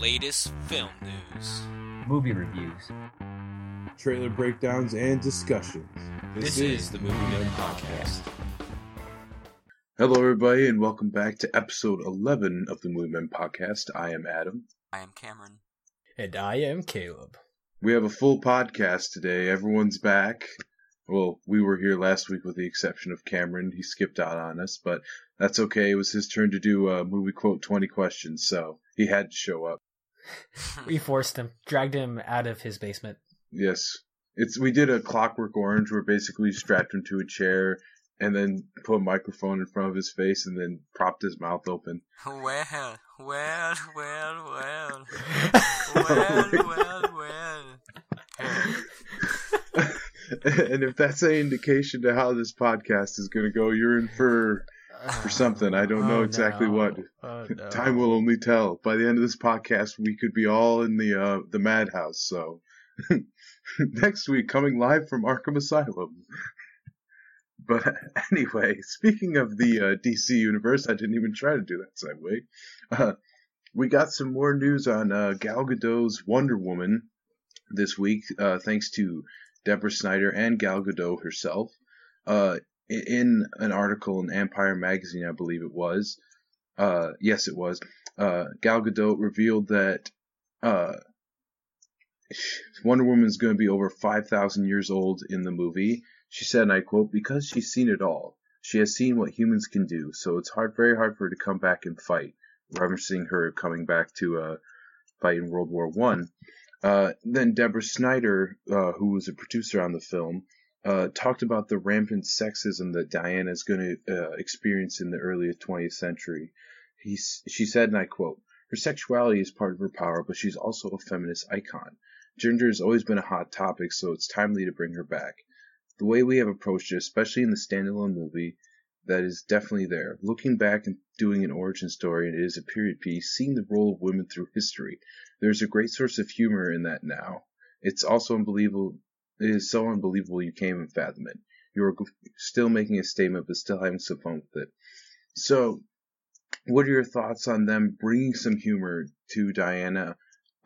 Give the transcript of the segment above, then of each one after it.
latest film news, movie reviews, trailer breakdowns, and discussions. This, this is the Movie Men Podcast. Hello, everybody, and welcome back to episode 11 of the Movie Men Podcast. I am Adam. I am Cameron. And I am Caleb. We have a full podcast today. Everyone's back. Well, we were here last week with the exception of Cameron. He skipped out on us, but that's okay. It was his turn to do a movie quote 20 questions, so he had to show up. we forced him, dragged him out of his basement. Yes. It's we did a clockwork orange where basically strapped him to a chair and then put a microphone in front of his face and then propped his mouth open. Well, well, well, well. well, well, well. and if that's any indication to how this podcast is going to go, you're in for for something. I don't know oh, exactly no. what. Oh, no. Time will only tell. By the end of this podcast, we could be all in the uh, the madhouse. So next week, coming live from Arkham Asylum. But anyway, speaking of the uh, DC universe, I didn't even try to do that segue. Uh, we got some more news on uh, Gal Gadot's Wonder Woman this week, uh, thanks to Deborah Snyder and Gal Gadot herself. Uh, in an article in Empire magazine, I believe it was. Uh, yes, it was. Uh, Gal Gadot revealed that uh, Wonder Woman is going to be over 5,000 years old in the movie. She said, and I quote, because she's seen it all. She has seen what humans can do, so it's hard, very hard for her to come back and fight. Referencing her coming back to uh, fight in World War One. Uh, then Deborah Snyder, uh, who was a producer on the film, uh, talked about the rampant sexism that Diana is going to uh, experience in the early 20th century. He, she said, and I quote, her sexuality is part of her power, but she's also a feminist icon. Gender has always been a hot topic, so it's timely to bring her back. The way we have approached it, especially in the standalone movie, that is definitely there. Looking back and doing an origin story, and it is a period piece, seeing the role of women through history. There's a great source of humor in that now. It's also unbelievable. It is so unbelievable you can't even fathom it. You're still making a statement, but still having some fun with it. So, what are your thoughts on them bringing some humor to Diana,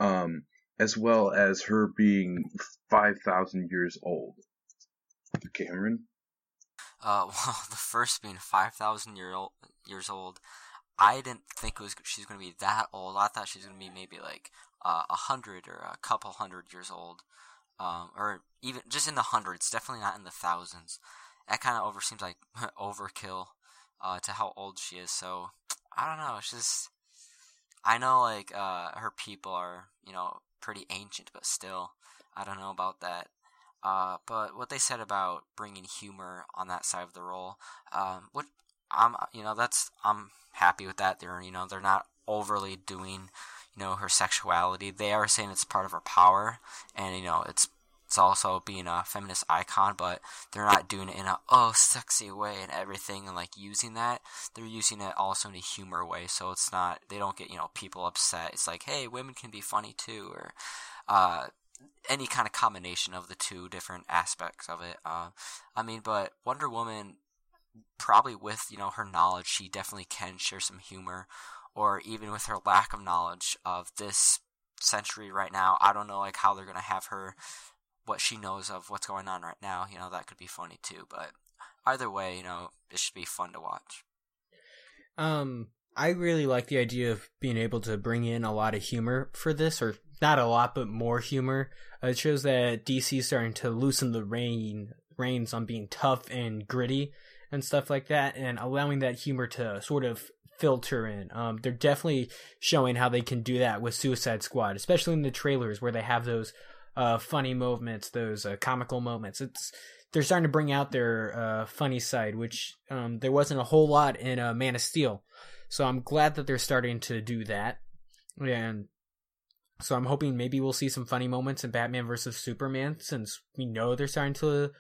um, as well as her being 5,000 years old? Cameron? Uh, well, the first being 5,000 year old, years old, I didn't think it was she's going to be that old. I thought she was going to be maybe like uh, a uh, hundred or a couple hundred years old, um, or even just in the hundreds. Definitely not in the thousands. That kind of over seems like overkill uh, to how old she is. So I don't know. It's just I know like uh, her people are you know pretty ancient, but still I don't know about that. Uh, but what they said about bringing humor on that side of the role, um, what I'm, you know, that's I'm happy with that. They're, you know, they're not overly doing, you know, her sexuality. They are saying it's part of her power, and you know, it's it's also being a feminist icon, but they're not doing it in a oh sexy way and everything, and like using that. They're using it also in a humor way, so it's not they don't get you know people upset. It's like hey, women can be funny too, or uh, any kind of combination of the two different aspects of it. Uh, I mean, but Wonder Woman, probably with you know her knowledge, she definitely can share some humor, or even with her lack of knowledge of this century right now, I don't know like how they're gonna have her, what she knows of what's going on right now. You know that could be funny too, but either way, you know it should be fun to watch. Um, I really like the idea of being able to bring in a lot of humor for this, or not a lot, but more humor. Uh, it shows that DC is starting to loosen the rein reins on being tough and gritty and stuff like that, and allowing that humor to sort of filter in. Um, they're definitely showing how they can do that with Suicide Squad, especially in the trailers where they have those uh, funny moments, those uh, comical moments. It's they're starting to bring out their uh, funny side, which um, there wasn't a whole lot in uh, Man of Steel. So I'm glad that they're starting to do that, and so I'm hoping maybe we'll see some funny moments in Batman versus Superman since we know they're starting to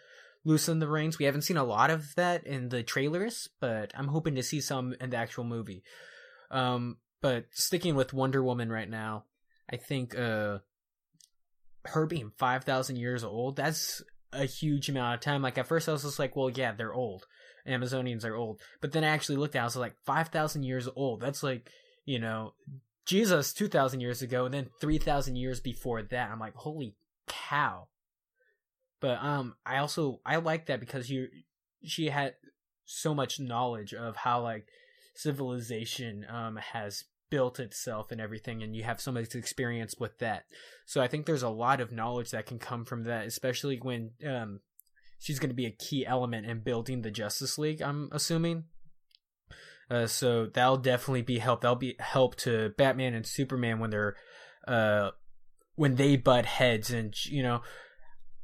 loosen the reins. We haven't seen a lot of that in the trailers, but I'm hoping to see some in the actual movie. Um, but sticking with Wonder Woman right now, I think uh, her being 5,000 years old, that's a huge amount of time. Like at first I was just like, well, yeah, they're old. Amazonians are old. But then I actually looked at it, I was like, 5,000 years old. That's like, you know, Jesus 2,000 years ago, and then 3,000 years before that. I'm like, holy cow. But um, I also I like that because you she had so much knowledge of how like civilization um has built itself and everything and you have so much experience with that. So i think there's a lot of knowledge that can come from that especially when um she's going to be a key element in building the justice league i'm assuming. Uh, so that'll definitely be help that'll be help to batman and superman when they're uh when they butt heads and you know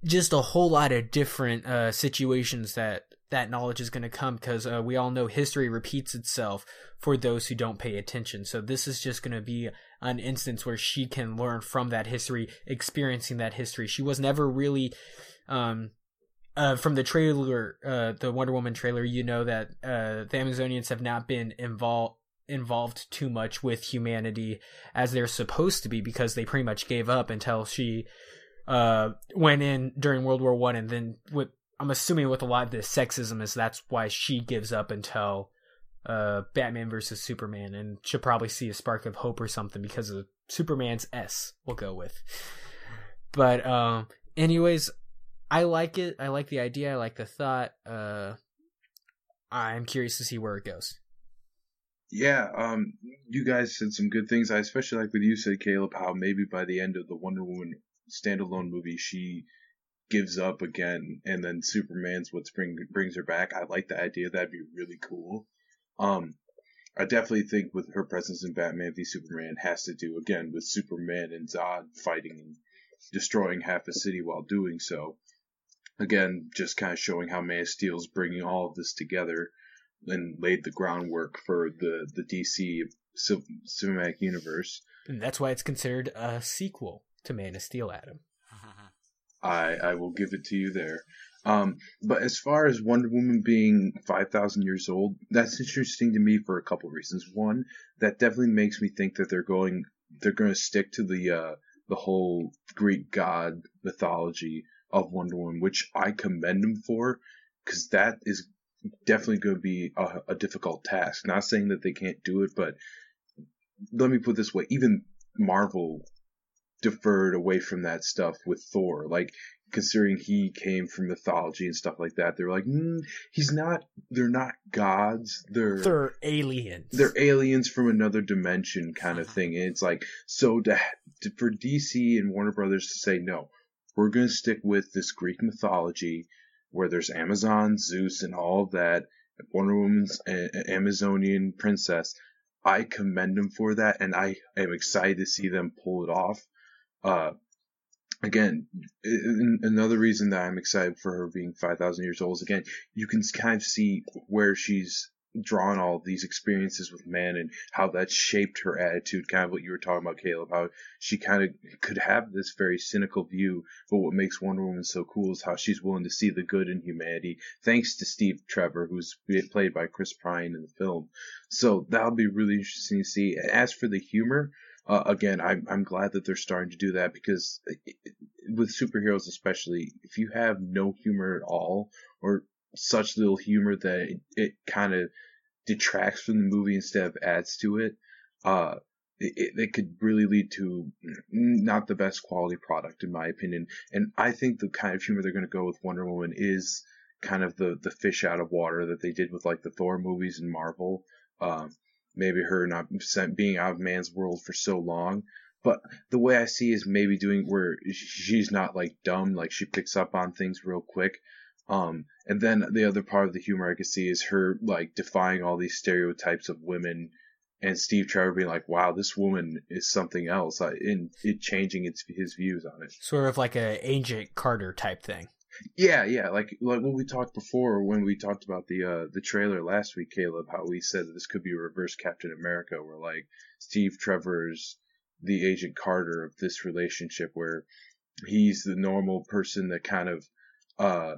just a whole lot of different uh situations that that knowledge is going to come because uh, we all know history repeats itself for those who don't pay attention. So this is just going to be an instance where she can learn from that history, experiencing that history. She was never really, um, uh, from the trailer, uh, the Wonder Woman trailer, you know that uh, the Amazonians have not been involved involved too much with humanity as they're supposed to be because they pretty much gave up until she uh, went in during World War One, and then with I'm assuming with a lot of the sexism is that's why she gives up until uh, Batman versus Superman, and she'll probably see a spark of hope or something because of Superman's S. We'll go with. But um, anyways, I like it. I like the idea. I like the thought. Uh, I'm curious to see where it goes. Yeah, um, you guys said some good things. I especially like what you said, Caleb, how maybe by the end of the Wonder Woman standalone movie, she gives up again, and then Superman's what bring, brings her back. I like the idea. That'd be really cool. Um, I definitely think with her presence in Batman v Superman has to do again with Superman and Zod fighting and destroying half a city while doing so. Again, just kind of showing how Man of Steel's bringing all of this together and laid the groundwork for the the DC cinematic universe. And that's why it's considered a sequel to Man of Steel, Adam. I I will give it to you there. Um, but as far as Wonder Woman being 5,000 years old, that's interesting to me for a couple reasons. One, that definitely makes me think that they're going, they're going to stick to the, uh, the whole Greek god mythology of Wonder Woman, which I commend them for, because that is definitely going to be a, a difficult task. Not saying that they can't do it, but let me put this way, even Marvel deferred away from that stuff with Thor. Like, considering he came from mythology and stuff like that, they're like, mm, he's not. They're not gods. They're they're aliens. They're aliens from another dimension, kind of thing. And it's like, so to, to for DC and Warner Brothers to say no, we're gonna stick with this Greek mythology where there's Amazon, Zeus, and all that. Wonder Woman's a, a Amazonian princess. I commend them for that, and I am excited to see them pull it off. Uh, again, another reason that I'm excited for her being 5,000 years old is again, you can kind of see where she's drawn all these experiences with men and how that shaped her attitude, kind of what you were talking about, Caleb, how she kind of could have this very cynical view, but what makes Wonder Woman so cool is how she's willing to see the good in humanity, thanks to Steve Trevor, who's played by Chris Pine in the film. So that'll be really interesting to see. As for the humor, uh, again, I'm I'm glad that they're starting to do that because it, with superheroes, especially, if you have no humor at all or such little humor that it, it kind of detracts from the movie instead of adds to it, uh, it, it could really lead to not the best quality product, in my opinion. And I think the kind of humor they're going to go with Wonder Woman is kind of the the fish out of water that they did with like the Thor movies and Marvel. Um, maybe her not being out of man's world for so long. But the way I see is maybe doing where she's not like dumb, like she picks up on things real quick. Um, and then the other part of the humor I could see is her like defying all these stereotypes of women, and Steve Trevor being like, "Wow, this woman is something else," uh, in it changing its his views on it. Sort of like a Agent Carter type thing. Yeah, yeah, like like when we talked before when we talked about the uh the trailer last week, Caleb, how we said that this could be a reverse Captain America, where like Steve Trevor's the Agent Carter of this relationship, where he's the normal person that kind of uh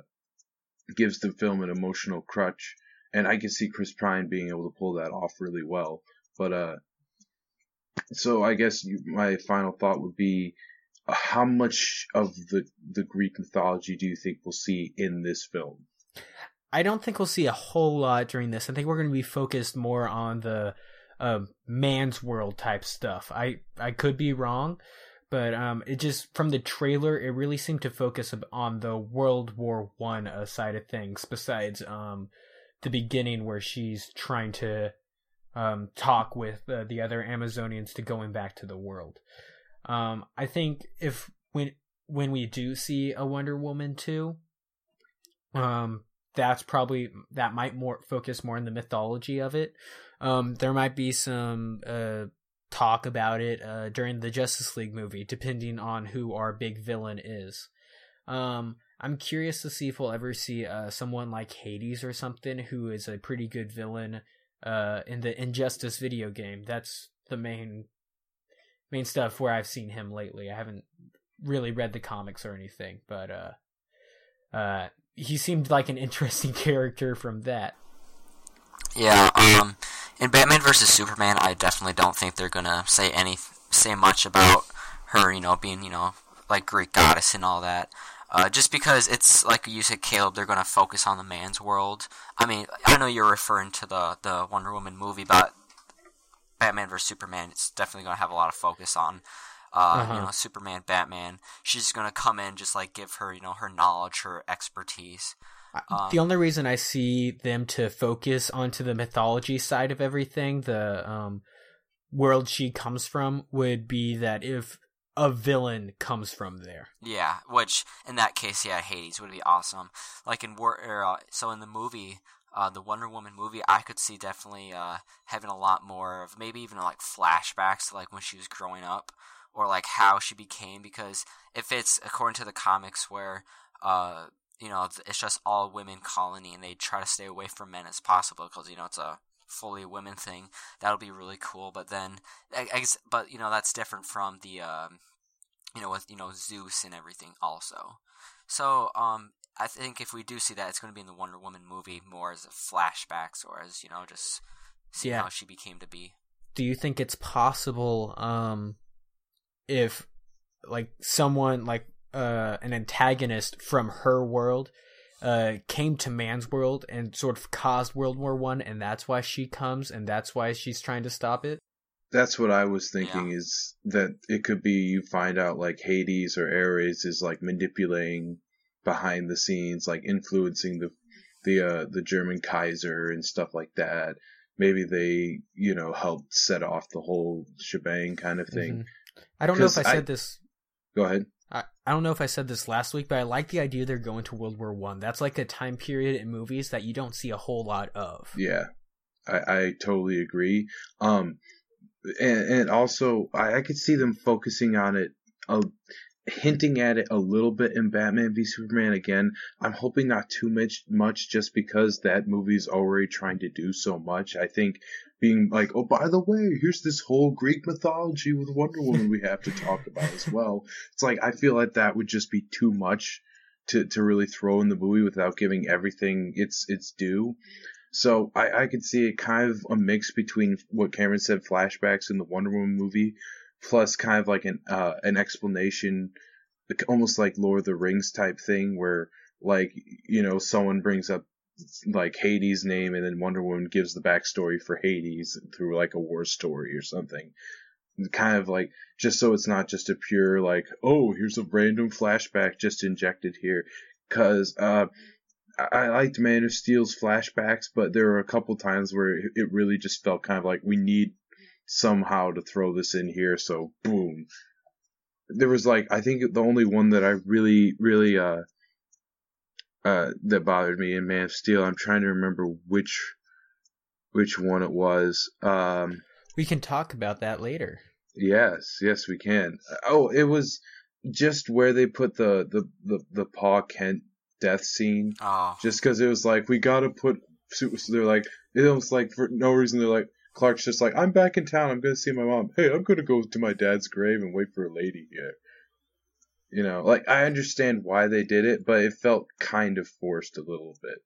gives the film an emotional crutch, and I can see Chris Pine being able to pull that off really well. But uh, so I guess my final thought would be how much of the the Greek mythology do you think we'll see in this film? I don't think we'll see a whole lot during this. I think we're going to be focused more on the uh, man's world type stuff. I I could be wrong, but um, it just from the trailer, it really seemed to focus on the World War One uh, side of things. Besides um, the beginning where she's trying to um, talk with uh, the other Amazonians to going back to the world. Um, I think if when when we do see a Wonder Woman two, um, that's probably that might more focus more on the mythology of it. Um, there might be some uh, talk about it uh, during the Justice League movie, depending on who our big villain is. Um, I'm curious to see if we'll ever see uh, someone like Hades or something who is a pretty good villain uh, in the Injustice video game. That's the main main stuff where I've seen him lately. I haven't really read the comics or anything, but uh, uh, he seemed like an interesting character from that. Yeah, um, in Batman versus Superman, I definitely don't think they're gonna say any say much about her, you know, being you know like Greek goddess and all that. Uh, just because it's like you said, Caleb, they're gonna focus on the man's world. I mean, I know you're referring to the the Wonder Woman movie, but Batman vs Superman, it's definitely gonna have a lot of focus on. Uh, uh-huh. You know, Superman, Batman. She's gonna come in, just like give her, you know, her knowledge, her expertise. Um, the only reason I see them to focus onto the mythology side of everything, the um, world she comes from, would be that if a villain comes from there. Yeah, which in that case, yeah, Hades would be awesome. Like in War, uh, so in the movie, uh, the Wonder Woman movie, I could see definitely uh, having a lot more of maybe even like flashbacks to like when she was growing up, or like how she became. Because if it's according to the comics, where uh, you know, it's just all women colony and they try to stay away from men as possible because, you know, it's a fully women thing. That'll be really cool. But then, I, I guess, but, you know, that's different from the, um, you know, with, you know, Zeus and everything also. So, um, I think if we do see that, it's going to be in the Wonder Woman movie more as flashbacks or as, you know, just see yeah. how she became to be. Do you think it's possible, um, if, like, someone, like, uh, an antagonist from her world uh, came to man's world and sort of caused World War One, and that's why she comes, and that's why she's trying to stop it. That's what I was thinking. Yeah. Is that it could be you find out like Hades or Ares is like manipulating behind the scenes, like influencing the the uh, the German Kaiser and stuff like that. Maybe they you know helped set off the whole shebang kind of thing. Mm-hmm. I don't know if I said I, this. Go ahead. I, I don't know if I said this last week, but I like the idea they're going to World War One. That's like a time period in movies that you don't see a whole lot of. Yeah, I, I totally agree. Um, and, and also I, I could see them focusing on it a hinting at it a little bit in Batman v Superman again. I'm hoping not too much, much just because that movie's already trying to do so much. I think being like, oh, by the way, here's this whole Greek mythology with Wonder Woman we have to talk about as well. It's like I feel like that would just be too much to to really throw in the movie without giving everything its its due. So I, I could see it kind of a mix between what Cameron said, flashbacks in the Wonder Woman movie, plus kind of like an uh, an explanation, almost like Lord of the Rings type thing, where like you know someone brings up like Hades' name, and then Wonder Woman gives the backstory for Hades through like a war story or something. Kind of like just so it's not just a pure like oh here's a random flashback just injected here, because uh, I liked Man of Steel's flashbacks, but there were a couple times where it really just felt kind of like we need somehow to throw this in here. So boom. There was like I think the only one that I really really uh uh that bothered me in Man of Steel. I'm trying to remember which which one it was. Um we can talk about that later. Yes, yes we can. Oh, it was just where they put the the the, the Pa Kent death scene. Oh. Just because it was like we got to put. So they're like it was like for no reason they're like Clark's just like, I'm back in town. I'm going to see my mom. Hey, I'm going to go to my dad's grave and wait for a lady here. You know, like, I understand why they did it, but it felt kind of forced a little bit.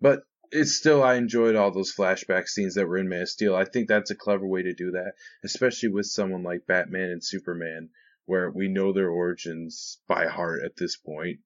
But it's still, I enjoyed all those flashback scenes that were in Man of Steel. I think that's a clever way to do that, especially with someone like Batman and Superman, where we know their origins by heart at this point.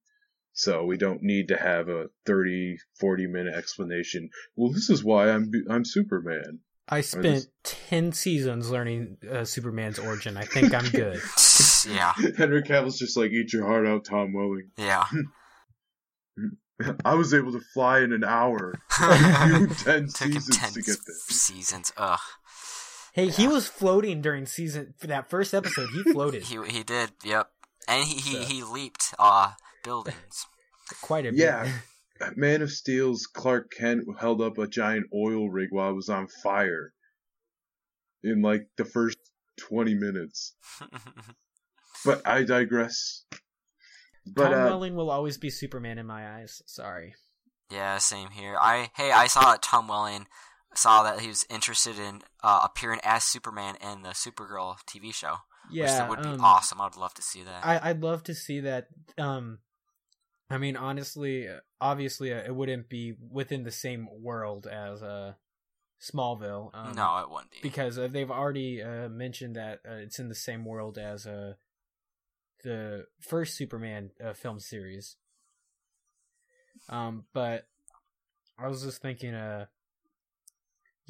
So we don't need to have a 30, 40 minute explanation. Well, this is why I'm I'm Superman. I spent ten seasons learning uh, Superman's origin. I think I'm good. yeah, Henry Cavill's just like, eat your heart out, Tom Welling. yeah. I was able to fly in an hour. You ten Took seasons ten to get this. seasons. Ugh. Hey, he was floating during season for that first episode. He floated He he did. Yep. And he he, So- he leaped uh buildings. quite a bit. Yeah. Man of Steel's Clark Kent held up a giant oil rig while it was on fire in like the first 20 minutes. But I digress. But Tom uh, Welling will always be Superman in my eyes. Sorry. yeah, same here. I hey, I saw that Tom Welling saw that he was interested in uh, appearing as Superman in the Supergirl TV show. which Yeah, that would be um, awesome. I'd love to see that. I, I'd love to see that. Um, I mean, honestly, uh, obviously, uh, it wouldn't be within the same world as uh, Smallville. Um, no, it wouldn't be. because uh, they've already uh, mentioned that uh, it's in the same world as uh, the first Superman uh, film series. Um, but I was just thinking, uh,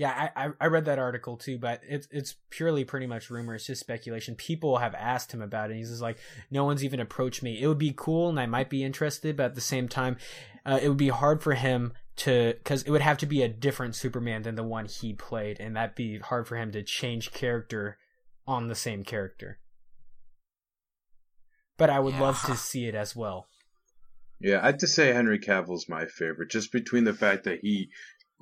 yeah, I, I I read that article too, but it's it's purely pretty much rumor. It's just speculation. People have asked him about it. And he's just like, no one's even approached me. It would be cool, and I might be interested, but at the same time, uh, it would be hard for him to because it would have to be a different Superman than the one he played, and that'd be hard for him to change character on the same character. But I would love to see it as well. yeah, I have to say Henry Cavill's my favorite, just between the fact that he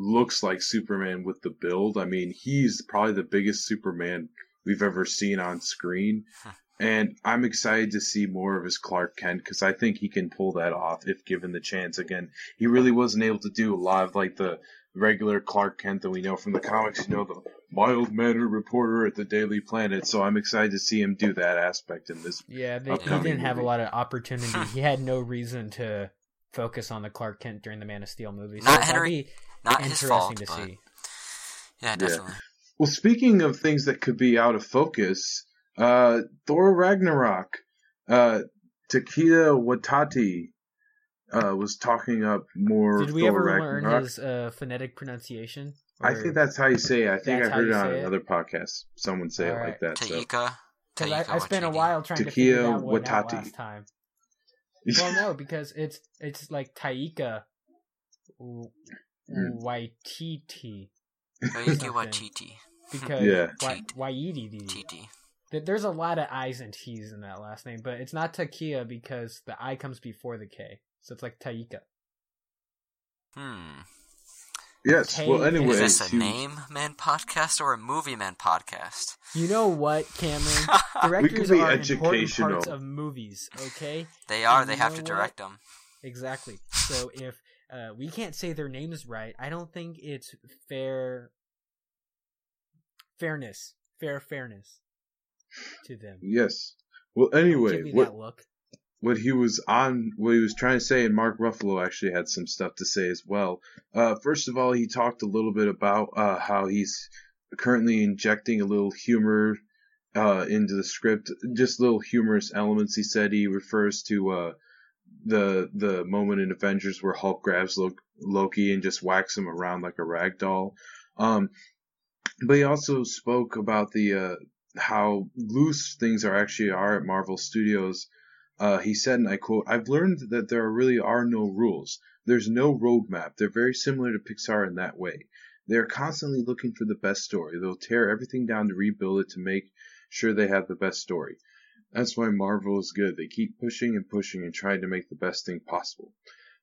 looks like Superman with the build. I mean, he's probably the biggest Superman we've ever seen on screen. And I'm excited to see more of his Clark Kent because I think he can pull that off if given the chance. Again, he really wasn't able to do a lot of like the regular Clark Kent that we know from the comics, you know, the mild mannered reporter at the Daily Planet. So I'm excited to see him do that aspect in this. Yeah, they, he didn't have a lot of opportunity. he had no reason to focus on the Clark Kent during the Man of Steel movie. So Not Henry- be Not his interesting fault, to but see. yeah, definitely. Well, speaking of things that could be out of focus, uh, Thor Ragnarok, uh, Takeda Watati, uh, was talking up more. Did we Thor ever Ragnarok. learn his uh, phonetic pronunciation? I think that's how you say it. I think I heard it on say it? another podcast. Someone say it Alright. like that. So. Taika. 'Cause I, Taika I spent a while trying to Takia figure that one out Watati. last time. Well, no, because it's it's like Taika W-. Waititi. Taika something. Waititi. Because Yeah. Wa- Waititi. TT. There's a lot of I's and T's in that last name, but it's not Takia because the I comes before the K. So it's like Taika. Hmm. yes. Hey, well, is anyway, Is this a he- name man podcast or a movie man podcast? You know what, Cameron? We Directors could be are important educational. parts of movies, okay? they are. And They have to what? direct them. Exactly. So if uh, we can't say their names right, I don't think it's fair. Fairness, fair fairness to them. yes. Well, Give anyway, me what that look. what he was on, what he was trying to say, and Mark Ruffalo actually had some stuff to say as well. Uh, first of all, he talked a little bit about uh, how he's currently injecting a little humor uh, into the script, just little humorous elements. He said he refers to uh, the the moment in Avengers where Hulk grabs Lo- Loki and just whacks him around like a rag doll. Um, but he also spoke about the uh, how loose things are actually are at Marvel Studios. Uh, he said, and I quote, I've learned that there really are no rules. There's no roadmap. They're very similar to Pixar in that way. They're constantly looking for the best story. They'll tear everything down to rebuild it to make sure they have the best story. That's why Marvel is good. They keep pushing and pushing and trying to make the best thing possible.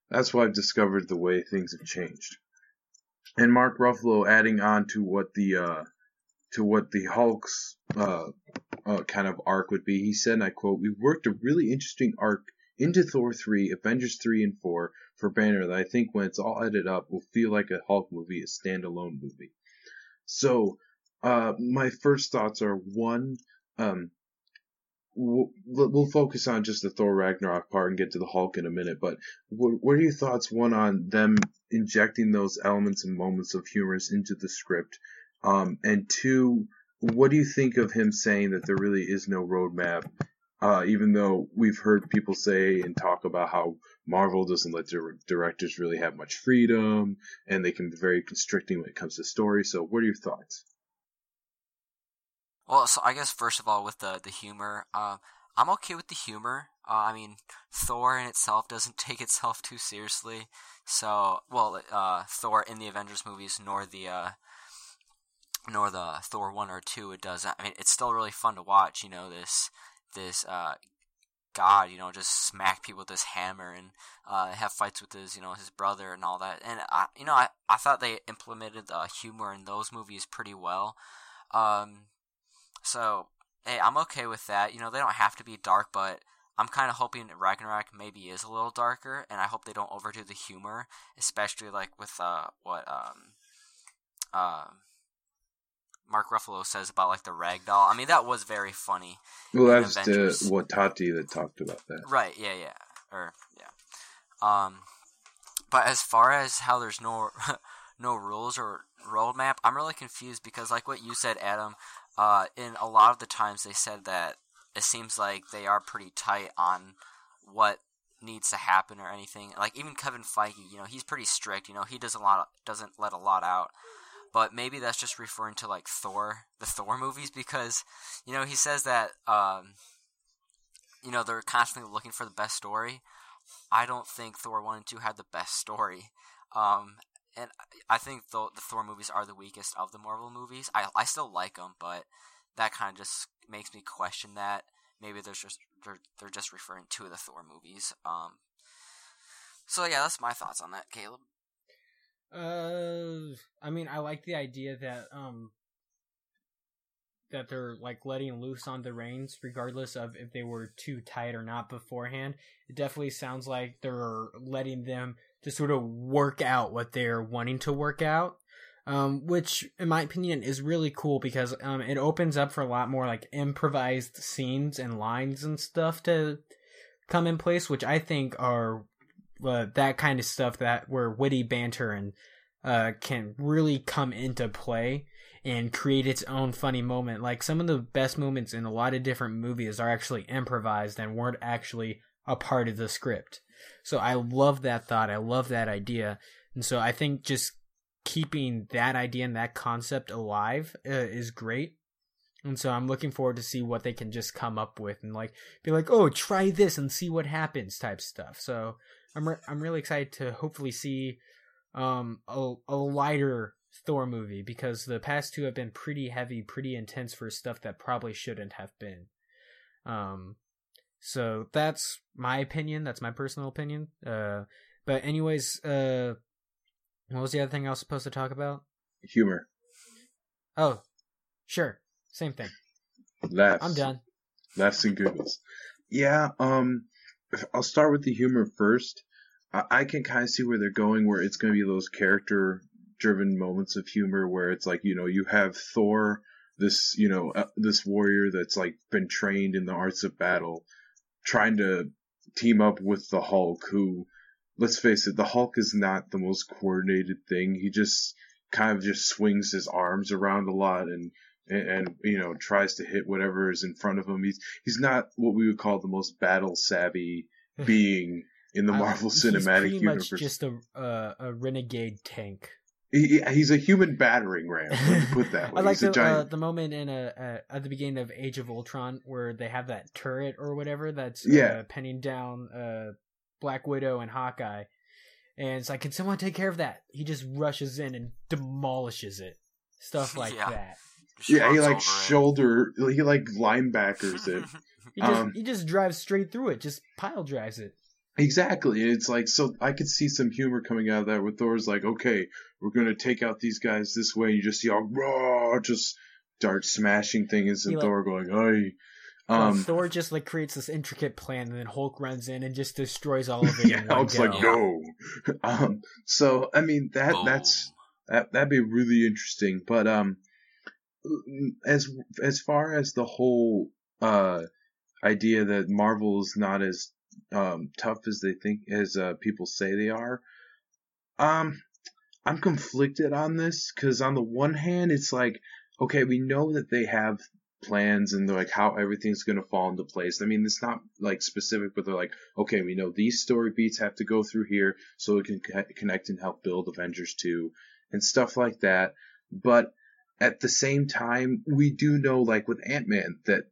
That's why I've discovered the way things have changed. And Mark Ruffalo adding on to what the uh, to what the Hulk's uh, uh, kind of arc would be. He said, and I quote, We've worked a really interesting arc into Thor 3, Avengers 3 and 4 for Banner that I think when it's all added up will feel like a Hulk movie, a standalone movie. So, uh, my first thoughts are one, um, we'll, we'll focus on just the Thor Ragnarok part and get to the Hulk in a minute, but what, what are your thoughts, one, on them injecting those elements and moments of humor into the script? Um, and two, what do you think of him saying that there really is no roadmap Uh, even though we've heard people say and talk about how Marvel doesn't let their directors really have much freedom and they can be very constricting when it comes to story. So, what are your thoughts? Well, so I guess first of all, with the the humor, uh, I'm okay with the humor. Uh, I mean, Thor in itself doesn't take itself too seriously. So, well, uh, Thor in the Avengers movies, nor the uh, nor the Thor one or two, it does. I mean, it's still really fun to watch. You know, this this uh, god, you know, just smack people with his hammer and uh, have fights with his, you know, his brother and all that. And I, you know, I, I thought they implemented the humor in those movies pretty well. Um, so hey, I'm okay with that. You know, they don't have to be dark, but I'm kind of hoping Ragnarok maybe is a little darker, and I hope they don't overdo the humor, especially like with uh what um uh Mark Ruffalo says about like the ragdoll. I mean, that was very funny. Well, that's the what Tati that talked about that. Right? Yeah, yeah, or yeah. Um, but as far as how there's no no rules or roadmap, I'm really confused because like what you said, Adam. Uh, in a lot of the times they said that it seems like they are pretty tight on what needs to happen or anything. Like even Kevin Feige, you know, he's pretty strict. You know, he does a lot, of, doesn't let a lot out. But maybe that's just referring to like Thor, the Thor movies, because you know he says that um, you know they're constantly looking for the best story. I don't think Thor one and two had the best story. Um, and I think the, the Thor movies are the weakest of the Marvel movies. I I still like them, but that kind of just makes me question that maybe they're just they're they're just referring to the Thor movies. Um. So yeah, that's my thoughts on that, Caleb. Uh, I mean, I like the idea that um that they're like letting loose on the reins, regardless of if they were too tight or not beforehand. It definitely sounds like they're letting them to sort of work out what they're wanting to work out. Um, which, in my opinion, is really cool because um, it opens up for a lot more like improvised scenes and lines and stuff to come in place, which I think are uh, that kind of stuff that where witty banter and uh, can really come into play and create its own funny moment. Like some of the best moments in a lot of different movies are actually improvised and weren't actually a part of the script. So I love that thought. I love that idea. And so I think just keeping that idea and that concept alive uh, is great. And so I'm looking forward to see what they can just come up with and like be like, "Oh, try this and see what happens" type stuff. So I'm re- I'm really excited to hopefully see um a, a lighter Thor movie because the past two have been pretty heavy, pretty intense for stuff that probably shouldn't have been. Um so that's my opinion. That's my personal opinion. Uh, but anyways, uh, what was the other thing I was supposed to talk about? Humor. Oh, sure. Same thing. Laughs. I'm done. Laughs and giggles. Yeah. Um, I'll start with the humor first. I, I can kind of see where they're going, where it's going to be those character driven moments of humor where it's like, you know, you have Thor, this, you know, uh, this warrior that's like been trained in the arts of battle trying to team up with the Hulk, who, let's face it, the Hulk is not the most coordinated thing. He just kind of just swings his arms around a lot and, and, and you know, tries to hit whatever is in front of him. He's, he's not what we would call the most battle savvy being in the Marvel Cinematic he's Universe. just a, uh, a renegade tank. He, he's a human battering ram. put that way. I like the, giant... uh, the moment in a, uh, at the beginning of Age of Ultron where they have that turret or whatever that's uh, yeah. penning down uh, Black Widow and Hawkeye, and it's like, can someone take care of that? He just rushes in and demolishes it. Stuff like yeah. that. yeah, he like shoulder, it. he like linebackers it. he just um, he just drives straight through it, just pile drives it. Exactly. It's like so I could see some humor coming out of that with Thor's like, okay, we're gonna take out these guys this way. And You just see all raw, just start smashing things, and Thor going, "Hey." Um, Thor just like creates this intricate plan, and then Hulk runs in and just destroys all of it. yeah, Hulk's like, "No." um, so I mean that Boom. that's that that'd be really interesting. But um, as as far as the whole uh idea that Marvel is not as um, tough as they think as uh, people say they are. Um, I'm conflicted on this because on the one hand, it's like, okay, we know that they have plans and like how everything's going to fall into place. I mean, it's not like specific, but they're like, okay, we know these story beats have to go through here so it can connect and help build Avengers 2 and stuff like that. But at the same time, we do know, like with Ant Man, that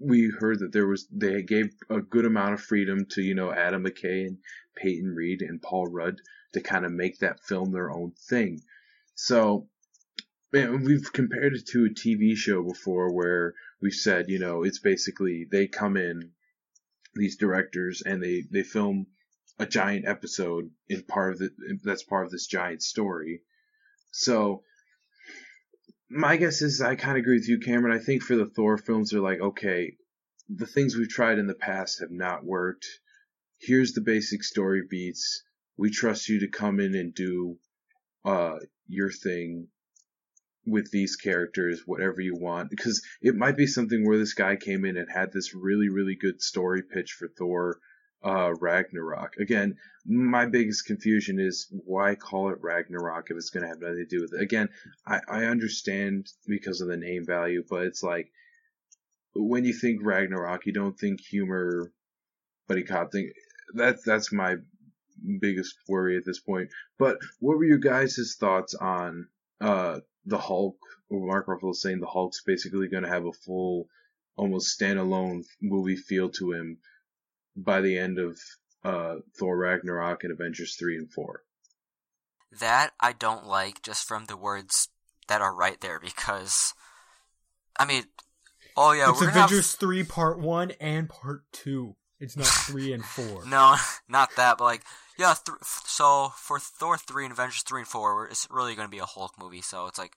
we heard that there was they gave a good amount of freedom to you know Adam McKay and Peyton Reed and Paul Rudd to kind of make that film their own thing. So man, we've compared it to a TV show before where we've said, you know, it's basically they come in, these directors, and they, they film a giant episode in part of the, that's part of this giant story. So, my guess is I kind of agree with you, Cameron. I think for the Thor films, they're like, okay, the things we've tried in the past have not worked. Here's the basic story beats. We trust you to come in and do uh, your thing with these characters, whatever you want, because it might be something where this guy came in and had this really, really good story pitch for Thor uh, Ragnarok. Again, my biggest confusion is why call it Ragnarok if it's going to have nothing to do with it. Again, I, I understand because of the name value, but it's like when you think Ragnarok, you don't think humor, buddy cop thing. That's that's my biggest worry at this point. But what were you guys' thoughts on uh, the Hulk, Mark Ruffalo saying the Hulk's basically going to have a full, almost standalone movie feel to him by the end of uh, Thor Ragnarok and Avengers 3 and 4. That I don't like just from the words that are right there because, I mean, oh yeah, it's Avengers have... 3 Part 1 and Part 2. It's not 3 and 4. no, not that, but like, yeah, th- so for Thor 3 and Avengers 3 and 4, it's really going to be a Hulk movie, so it's like,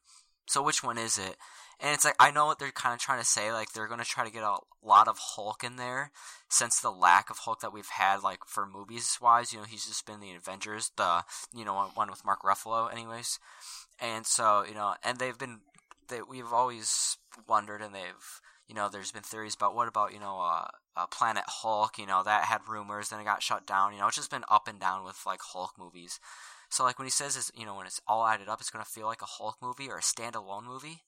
so which one is it? And it's like, I know what they're kind of trying to say, like, they're going to try to get a lot of Hulk in there, since the lack of Hulk that we've had, like, for movies wise, you know, he's just been the Avengers, the, you know, one with Mark Ruffalo, anyways. And so, you know, and they've been, they, we've always wondered, and they've, you know, there's been theories about what about, you know, uh, uh, Planet Hulk, you know, that had rumors, then it got shut down. You know, it's just been up and down with like Hulk movies. So like when he says it's, you know, when it's all added up, it's gonna feel like a Hulk movie or a standalone movie.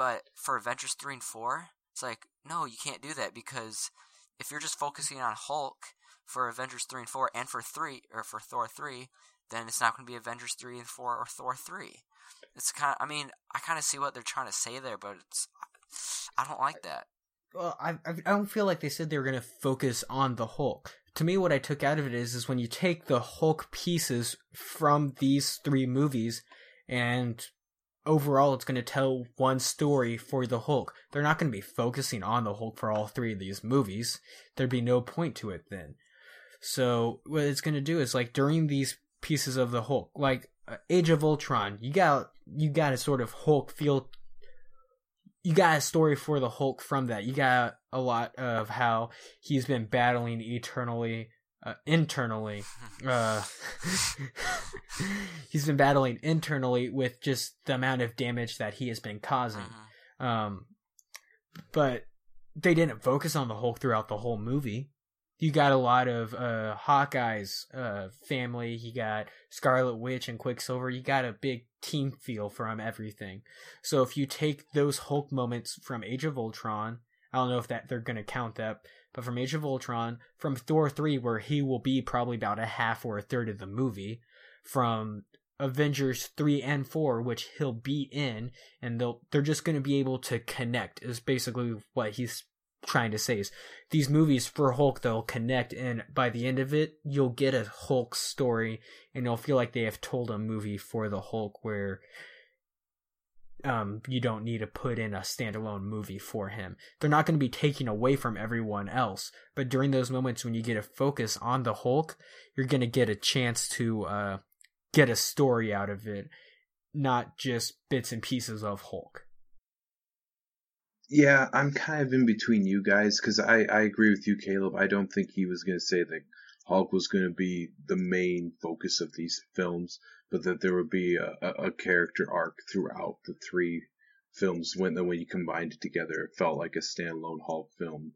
But for Avengers three and four, it's like no, you can't do that because if you're just focusing on Hulk for Avengers three and four and for three or for Thor three, then it's not gonna be Avengers three and four or Thor three. It's kind of, I mean, I kind of see what they're trying to say there, but it's, I don't like that well, I I don't feel like they said they were going to focus on the Hulk. To me, what I took out of it is is when you take the Hulk pieces from these three movies, and overall, it's going to tell one story for the Hulk. They're not going to be focusing on the Hulk for all three of these movies. There'd be no point to it then. So what it's going to do is like during these pieces of the Hulk, like uh, Age of Ultron, you got you got a sort of Hulk feel you got a story for the Hulk from that. You got a lot of how he's been battling eternally, uh, internally. Uh, he's been battling internally with just the amount of damage that he has been causing. Uh-huh. Um, but they didn't focus on the Hulk throughout the whole movie you got a lot of uh, Hawkeye's uh, family. You got Scarlet Witch and Quicksilver. You got a big team feel from everything. So if you take those Hulk moments from Age of Ultron, I don't know if that they're gonna count that, but from Age of Ultron, from Thor three, where he will be probably about a half or a third of the movie, from Avengers 3 and 4 which he'll be in and they'll they're just going to be able to connect is basically what he's trying to say is these movies for Hulk they'll connect and by the end of it you'll get a Hulk story and you'll feel like they have told a movie for the Hulk where um you don't need to put in a standalone movie for him. They're not going to be taking away from everyone else, but during those moments when you get a focus on the Hulk, you're going to get a chance to uh get a story out of it, not just bits and pieces of Hulk. Yeah, I'm kind of in between you guys because I, I agree with you, Caleb. I don't think he was going to say that Hulk was going to be the main focus of these films, but that there would be a, a, a character arc throughout the three films. When then when you combined it together, it felt like a standalone Hulk film.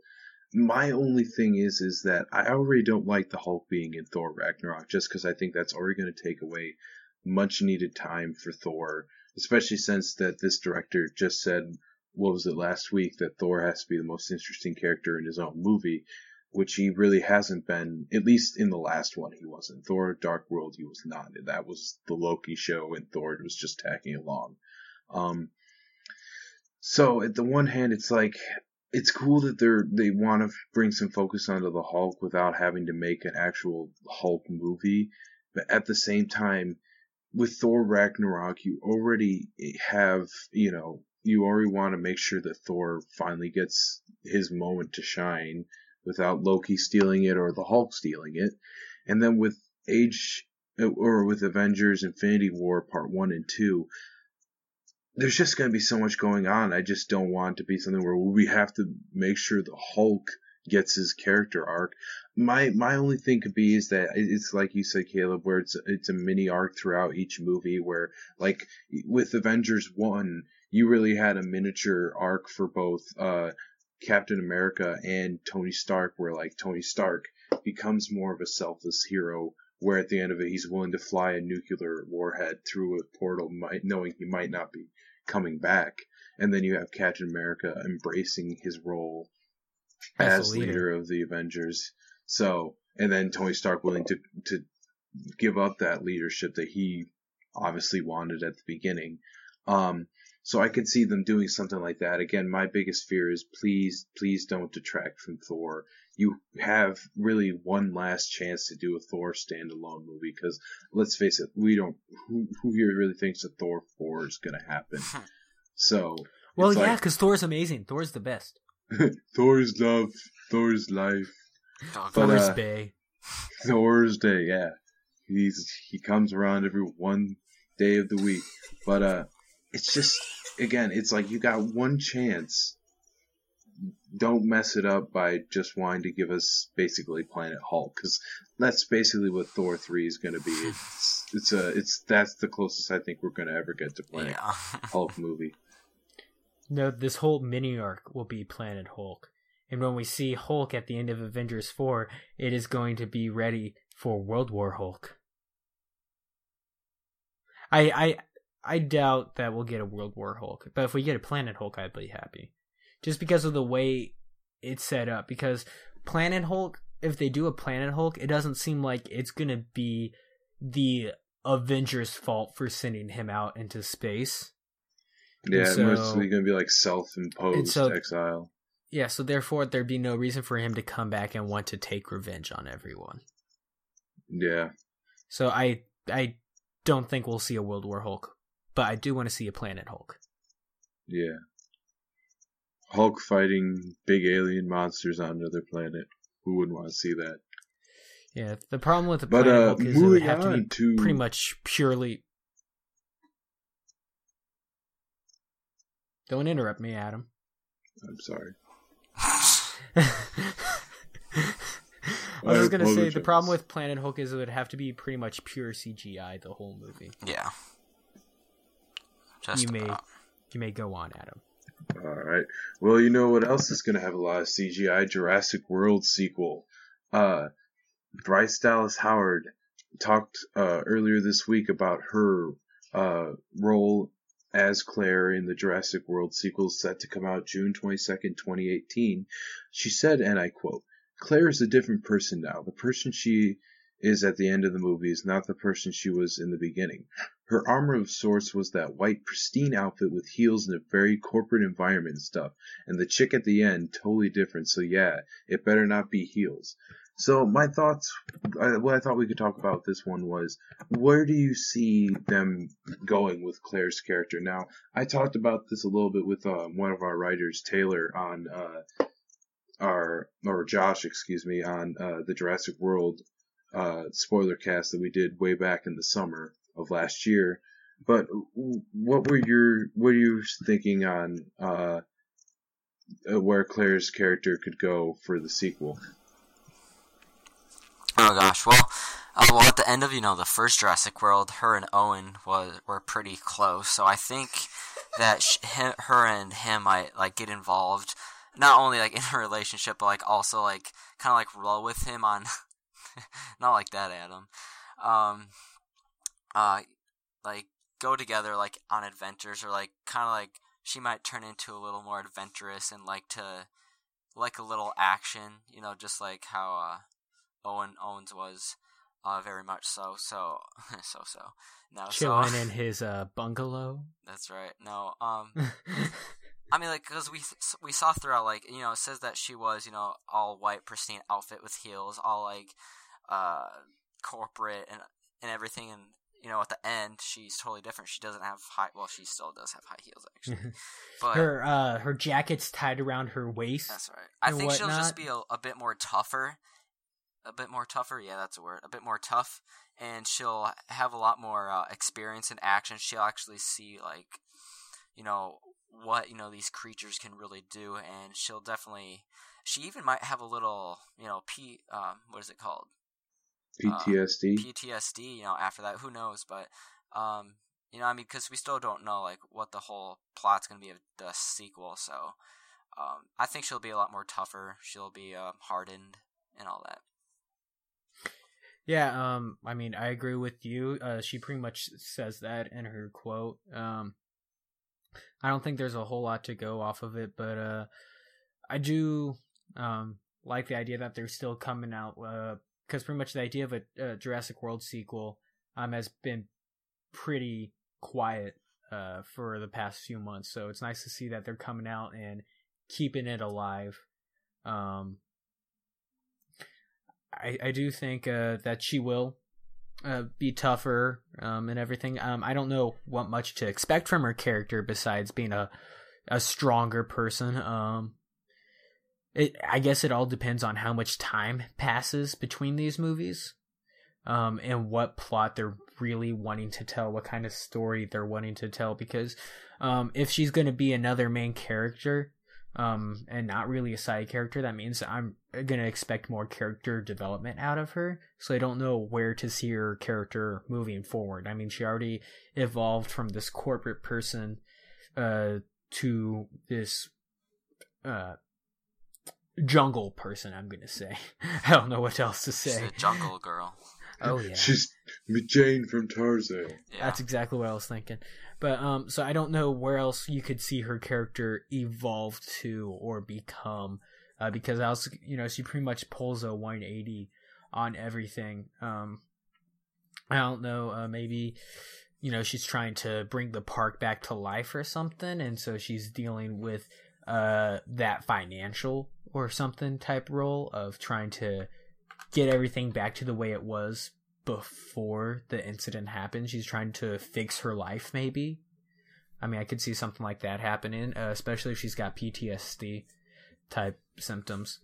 My only thing is, is that I already don't like the Hulk being in Thor Ragnarok, just because I think that's already going to take away much needed time for Thor, especially since that this director just said what was it last week that Thor has to be the most interesting character in his own movie, which he really hasn't been. At least in the last one, he wasn't. Thor: Dark World, he was not. That was the Loki show, and Thor was just tagging along. Um, so at the one hand, it's like it's cool that they're they want to bring some focus onto the Hulk without having to make an actual Hulk movie, but at the same time, with Thor Ragnarok, you already have you know you already want to make sure that Thor finally gets his moment to shine without Loki stealing it or the Hulk stealing it, and then with Age or with Avengers Infinity War Part One and Two there's just going to be so much going on. I just don't want to be something where we have to make sure the Hulk gets his character arc. My my only thing could be is that it's like you said, Caleb, where it's it's a mini arc throughout each movie. Where like with Avengers one, you really had a miniature arc for both uh, Captain America and Tony Stark, where like Tony Stark becomes more of a selfless hero where at the end of it he's willing to fly a nuclear warhead through a portal, knowing he might not be coming back. And then you have Captain America embracing his role as, as leader. leader of the Avengers. So, and then Tony Stark willing to to give up that leadership that he obviously wanted at the beginning. Um, so I could see them doing something like that. Again, my biggest fear is please, please don't detract from Thor. You have really one last chance to do a Thor standalone movie because let's face it, we don't. Who, who here really thinks that Thor four is going to happen? so. Well, yeah, because like, Thor's amazing. Thor's the best. Thor's love. Thor's life. Thor's uh, day. Thor's day. Yeah, he's he comes around every one day of the week, but uh it's just again, it's like you got one chance. Don't mess it up by just wanting to give us basically Planet Hulk, because that's basically what Thor three is going to be. It's, it's a it's that's the closest I think we're going to ever get to Planet yeah. Hulk movie. No, this whole mini arc will be Planet Hulk, and when we see Hulk at the end of Avengers four, it is going to be ready for World War Hulk. I I I doubt that we'll get a World War Hulk, but if we get a Planet Hulk, I'd be happy. Just because of the way it's set up. Because Planet Hulk, if they do a Planet Hulk, it doesn't seem like it's gonna be the Avengers' fault for sending him out into space. Yeah, so, it's mostly gonna be like self-imposed so, exile. Yeah, so therefore there'd be no reason for him to come back and want to take revenge on everyone. Yeah. So I I don't think we'll see a World War Hulk but I do want to see a Planet Hulk. Yeah. Hulk fighting big alien monsters on another planet. Who wouldn't want to see that? Yeah, the problem with the but, Planet uh, Hulk is it would have to be to... pretty much purely. Don't interrupt me, Adam. I'm sorry. I was gonna say the problem with Planet Hulk is it would have to be pretty much pure CGI the whole movie. Yeah. Just you may about. you may go on, Adam. All right. Well, you know what else is going to have a lot of CGI? Jurassic World sequel. Uh, Bryce Dallas Howard talked uh, earlier this week about her uh, role as Claire in the Jurassic World sequel set to come out June 22nd, 2018. She said, and I quote, Claire is a different person now. The person she is at the end of the movie is not the person she was in the beginning. Her armor of sorts was that white, pristine outfit with heels and a very corporate environment and stuff. And the chick at the end, totally different. So yeah, it better not be heels. So my thoughts, what I thought we could talk about this one was, where do you see them going with Claire's character? Now, I talked about this a little bit with um, one of our writers, Taylor, on uh, our or Josh, excuse me, on uh, the Jurassic World uh, spoiler cast that we did way back in the summer of last year. But what were your what are you thinking on uh, uh, where Claire's character could go for the sequel? Oh gosh, well, uh, well at the end of you know the first Jurassic World, her and Owen was were pretty close. So I think that she, her and him might like get involved, not only like in a relationship, but like also like kind of like roll with him on not like that, Adam. Um, uh, like go together like on adventures or like kind of like she might turn into a little more adventurous and like to like a little action, you know, just like how uh, Owen Owens was, uh, very much so. So so so. No, Chilling so, in his uh, bungalow. That's right. No, um, I mean, like, because we we saw throughout, like, you know, it says that she was, you know, all white, pristine outfit with heels, all like, uh, corporate and and everything, and you know, at the end, she's totally different. She doesn't have high. Well, she still does have high heels, actually. But her uh, her jacket's tied around her waist. that's right. I think she'll just be a, a bit more tougher. A bit more tougher, yeah, that's a word. A bit more tough, and she'll have a lot more uh, experience in action. She'll actually see like, you know, what you know these creatures can really do, and she'll definitely. She even might have a little, you know, p. Um, what is it called? PTSD. PTSD, you know, after that, who knows? But, um, you know, I mean, because we still don't know like what the whole plot's gonna be of the sequel. So, um, I think she'll be a lot more tougher. She'll be um, hardened and all that. Yeah, um, I mean, I agree with you. Uh, she pretty much says that in her quote. Um, I don't think there's a whole lot to go off of it, but uh, I do um like the idea that they're still coming out. Uh, because pretty much the idea of a, a Jurassic World sequel um has been pretty quiet uh for the past few months. So it's nice to see that they're coming out and keeping it alive. Um, I I do think uh that she will uh, be tougher um, and everything. Um, I don't know what much to expect from her character besides being a a stronger person. Um, it I guess it all depends on how much time passes between these movies, um, and what plot they're really wanting to tell, what kind of story they're wanting to tell. Because um, if she's going to be another main character, um, and not really a side character, that means I'm gonna expect more character development out of her. So I don't know where to see her character moving forward. I mean, she already evolved from this corporate person, uh, to this, uh, jungle person. I'm gonna say. I don't know what else to She's say. a jungle girl. Oh yeah. She's Jane from Tarzan. Yeah. That's exactly what I was thinking. But um so I don't know where else you could see her character evolve to or become. Uh, because I was you know, she pretty much pulls a 180 on everything. Um I don't know, uh, maybe you know, she's trying to bring the park back to life or something and so she's dealing with uh that financial or something type role of trying to get everything back to the way it was before the incident happened. She's trying to fix her life, maybe. I mean, I could see something like that happening, uh, especially if she's got PTSD type symptoms.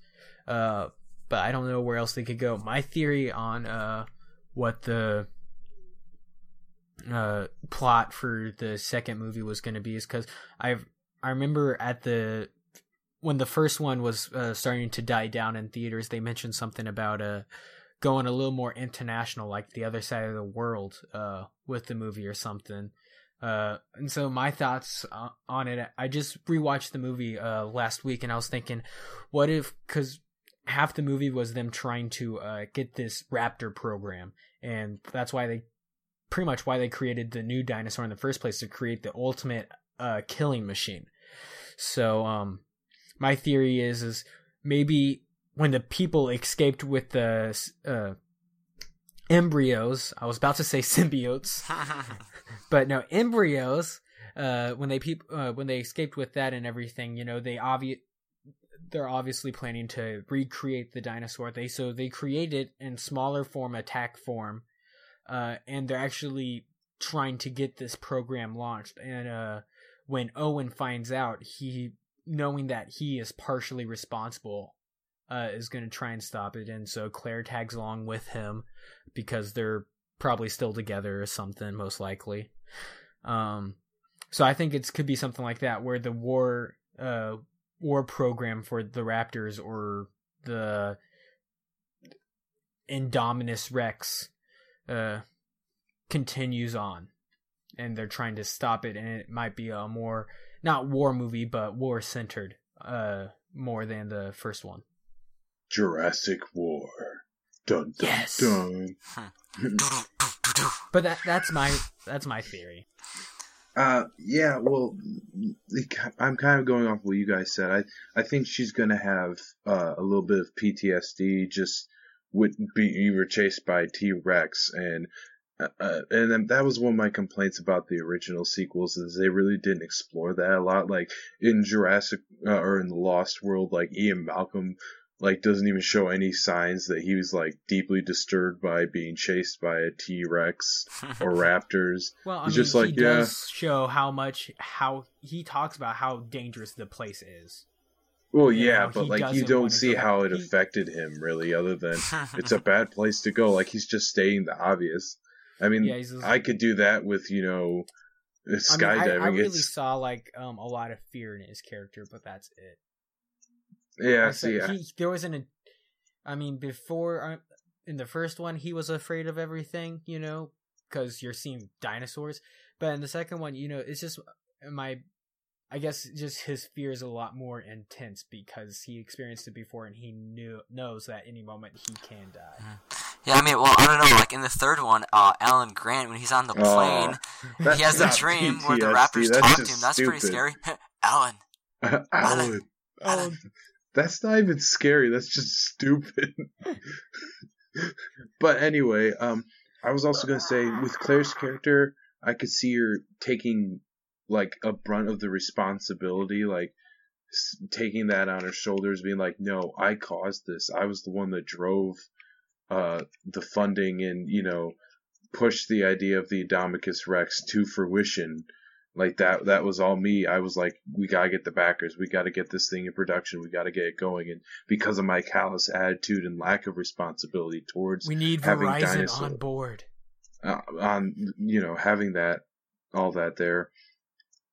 Uh, but I don't know where else they could go. My theory on uh, what the uh, plot for the second movie was going to be is because I I remember at the when the first one was uh, starting to die down in theaters, they mentioned something about uh going a little more international, like the other side of the world, uh, with the movie or something. Uh, and so my thoughts uh, on it, I just rewatched the movie uh last week, and I was thinking, what if because half the movie was them trying to uh get this raptor program, and that's why they pretty much why they created the new dinosaur in the first place to create the ultimate uh killing machine. So um my theory is is maybe when the people escaped with the uh, embryos, I was about to say symbiotes, but no embryos. Uh, when they peop- uh, when they escaped with that and everything, you know, they obvious they're obviously planning to recreate the dinosaur. They so they create it in smaller form, attack form, uh, and they're actually trying to get this program launched. And uh, when Owen finds out, he knowing that he is partially responsible uh, is going to try and stop it and so claire tags along with him because they're probably still together or something most likely. Um, so i think it could be something like that where the war uh, war program for the raptors or the indominus rex uh, continues on and they're trying to stop it and it might be a more not war movie but war centered uh more than the first one Jurassic War. Dun dun Yes. dun. but that that's my that's my theory Uh, yeah, well, I'm kind of going off what you guys said. I I think she's gonna have uh, a little bit of PTSD, just with be you were chased by T Rex, and uh, uh, and then that was one of my complaints about the original sequels is they really didn't explore that a lot. Like in Jurassic uh, or in the Lost World, like Ian Malcolm like doesn't even show any signs that he was like deeply disturbed by being chased by a T Rex or raptors. Well, I He's mean, just like, he yeah. does show how much how he talks about how dangerous the place is. Well, you yeah, know, but like you don't see how it He- affected him really, other than it's a bad place to go. Like he's just stating the obvious. I mean, Yeah, just- I could do that with you know I mean, skydiving. I, I really it's saw like um a lot of fear in his character, but that's it. yeah. I See, I- he, there wasn't a. I mean, before uh, in the first one, he was afraid of everything, you know, because you're seeing dinosaurs. But in the second one, you know, it's just my. I guess just his fear is a lot more intense because he experienced it before and he knew knows that any moment he can die. Yeah, I mean, well, I don't know. Like in the third one, uh, Alan Grant when he's on the Oh, plane, that's he has a dream where the PTSD, raptors that's talk to him. That's pretty scary. Alan, Alan, Oh, That's not even scary. That's just stupid. but anyway, um, I was also gonna say with Claire's character, I could see her taking like a brunt of the responsibility, like s- taking that on her shoulders, being like, "No, I caused this. I was the one that drove uh, the funding and you know pushed the idea of the Indominus Rex to fruition." Like that, that was all me. I was like, we gotta get the backers. We gotta get this thing in production. We gotta get it going. And because of my callous attitude and lack of responsibility towards we need having Verizon dinosaur- on board. uh, on you know having that all that there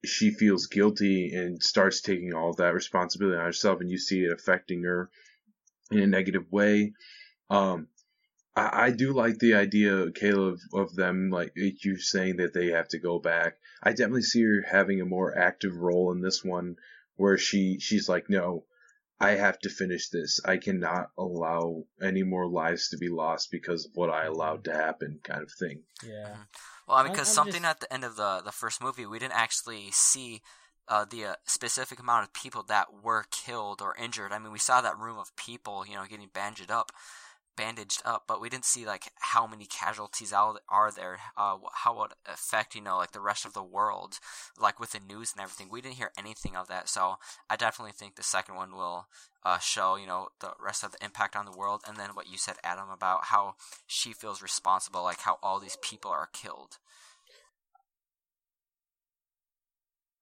she feels guilty and starts taking all that responsibility on herself and you see it affecting her in a negative way um I, I do like the idea, Caleb, of them like you saying that they have to go back. I definitely see her having a more active role in this one, where she she's like, no, I have to finish this. I cannot allow any more lives to be lost because of what I allowed to happen, kind of thing. Yeah. Well, I mean, because I'm something just- at the end of the the first movie, we didn't actually see uh, the uh, specific amount of people that were killed or injured. I mean, we saw that room of people, you know, getting bandaged up, bandaged up, but we didn't see like how many casualties out are there, uh, how would affect, you know, like the rest of the world, like with the news and everything. We didn't hear anything of that, so I definitely think the second one will uh, show, you know, the rest of the impact on the world, and then what you said, Adam, about how she feels responsible, like how all these people are killed.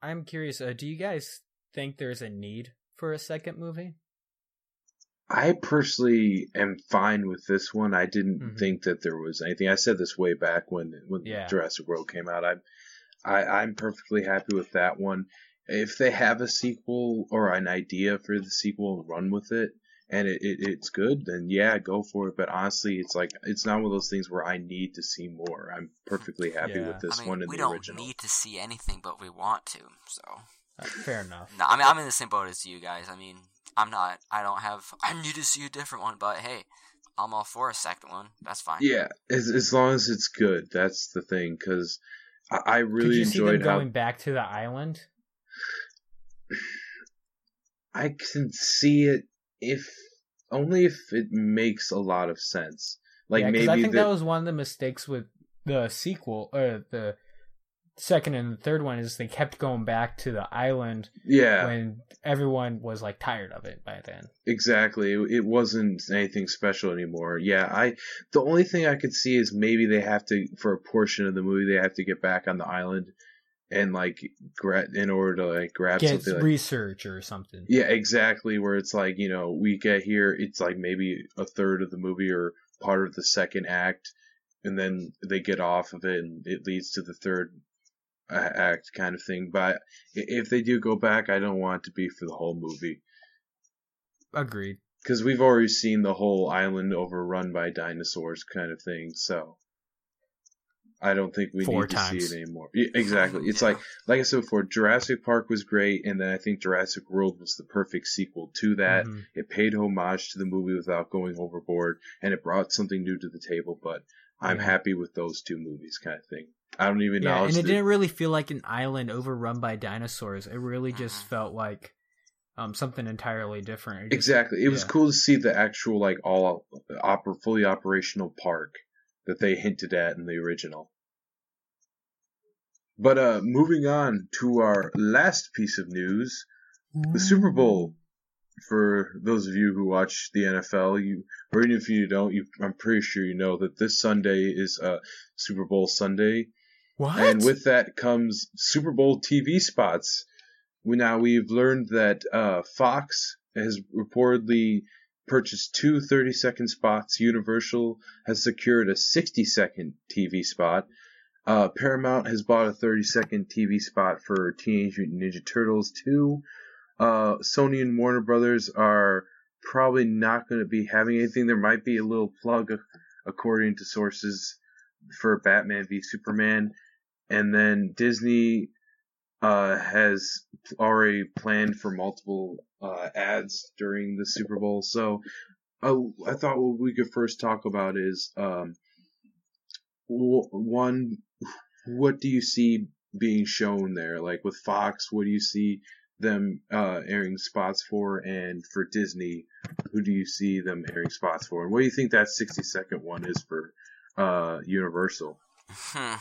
I'm curious. Uh, do you guys think there's a need for a second movie? I personally am fine with this one. I didn't Mhm. think that there was anything. I said this way back when when Yeah. Jurassic World came out. I'm I, I'm perfectly happy with that one. If they have a sequel or an idea for the sequel and run with it, and it, it it's good, then yeah, go for it. But honestly, it's like it's not one of those things where I need to see more. I'm perfectly happy Yeah. with this I mean, one in we the don't need to see anything, but we want to. So, Uh, fair enough. no, I mean, I'm in the same boat as you guys. I mean, I'm not. I don't have. I need to see a different one, but hey, I'm all for a second one. That's fine. Yeah, as as long as it's good, that's the thing. Because I, I Could really you see them enjoyed how going back to the island? I can see it if only if it makes a lot of sense. Like yeah, 'cause maybe I think the, that was one of the mistakes with the sequel, or the second and the third one, is they kept going back to the island yeah, when everyone was like tired of it by then. exactly. It, wasn't anything special anymore. Yeah, I the only thing I could see is maybe they have to for a portion of the movie they have to get back on the island and like gra- in order to like grab Get something like research or something. Yeah, exactly. Where it's like, you know, we get here, it's like maybe a third of the movie or part of the second act, and then they get off of it and it leads to the third act kind of thing. But if they do go back, I don't want it to be for the whole movie. Agreed. Because we've already seen the whole island overrun by dinosaurs kind of thing, so. I don't think we Four need to see it anymore. Yeah, exactly. It's Yeah. like like I said before, Jurassic Park was great, and then I think Jurassic World was the perfect sequel to that. Mhm. It paid homage to the movie without going overboard, and it brought something new to the table. But I'm happy with those two movies, kind of thing. I don't even Yeah, know. and it didn't really feel like an island overrun by dinosaurs. It really just Mhm. felt like um something entirely different. It just- Exactly. It was yeah. cool to see the actual like all oper- fully operational park that they hinted at in the original. But uh moving on to our last piece of news, the Super Bowl. For those of you who watch the NFL, you or even if you don't, you I'm pretty sure you know that this Sunday is uh Super Bowl Sunday. What? And with that comes Super Bowl TV spots. We, now we've learned that uh, Fox has reportedly purchased two 30 second spots. Universal has secured a 60 second TV spot. Uh, Paramount has bought a 30 second TV spot for Teenage Mutant Ninja Turtles 2. Uh, Sony and Warner Brothers are probably not going to be having anything. There might be a little plug, according to sources, for Batman v Superman and then Disney uh, has already planned for multiple uh, ads during the Super Bowl. So I thought what we could first talk about is um, one, what do you see being shown there? Like with Fox, what do you see them uh, airing spots for? And for Disney, who do you see them airing spots for? And what do you think that 60 second one is for uh, Universal? Hmm.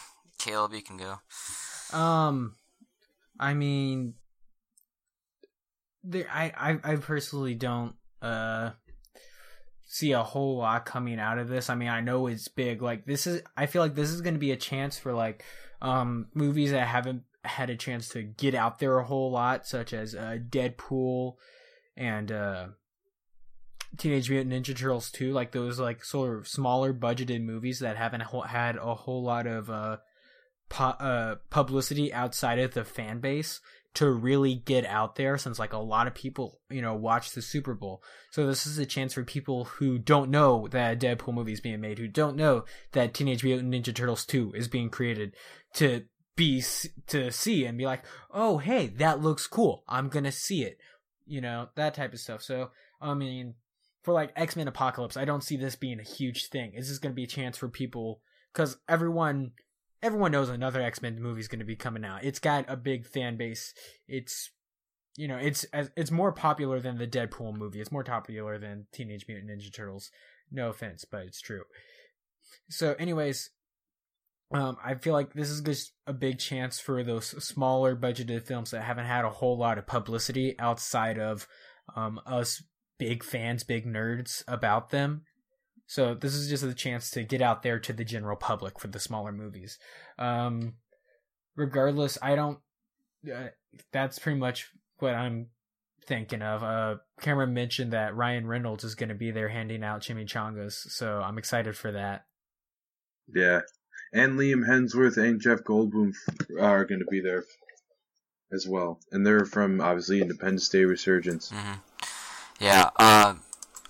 Caleb, you can go. Um, I mean, there. I, I I personally don't uh see a whole lot coming out of this. I mean, I know it's big. Like this is. I feel like this is going to be a chance for like um movies that haven't had a chance to get out there a whole lot, such as uh, Deadpool and uh Teenage Mutant Ninja Turtles 2, like those like sort of smaller budgeted movies that haven't had a whole lot of uh, pu- uh publicity outside of the fan base to really get out there since like a lot of people, you know, watch the Super Bowl. So this is a chance for people who don't know that a Deadpool movie is being made, who don't know that Teenage Mutant Ninja Turtles 2 is being created to be to see and be like, "Oh, hey, that looks cool. I'm to see it." You know, that type of stuff. So, I mean, for like X Men Apocalypse, I don't see this being a huge thing. This to be a chance for people because everyone everyone knows another X Men movie is going to be coming out. It's got a big fan base. It's you know it's it's more popular than the Deadpool movie. It's more popular than Teenage Mutant Ninja Turtles. No offense, but it's true. So, anyways, um, I feel like this is just a big chance for those smaller budgeted films that haven't had a whole lot of publicity outside of um, us big fans, big nerds about them. So this is just a chance to get out there to the general public for the smaller movies. Um, regardless, I don't. Uh, that's pretty much what I'm thinking of. Uh, Cameron mentioned that Ryan Reynolds is going to be there handing out chimichangas, so I'm excited for that. Yeah, and Liam Hemsworth and Jeff Goldblum are going to be there as well, and they're from obviously Independence Day Resurgence. hmm Yeah. Uh,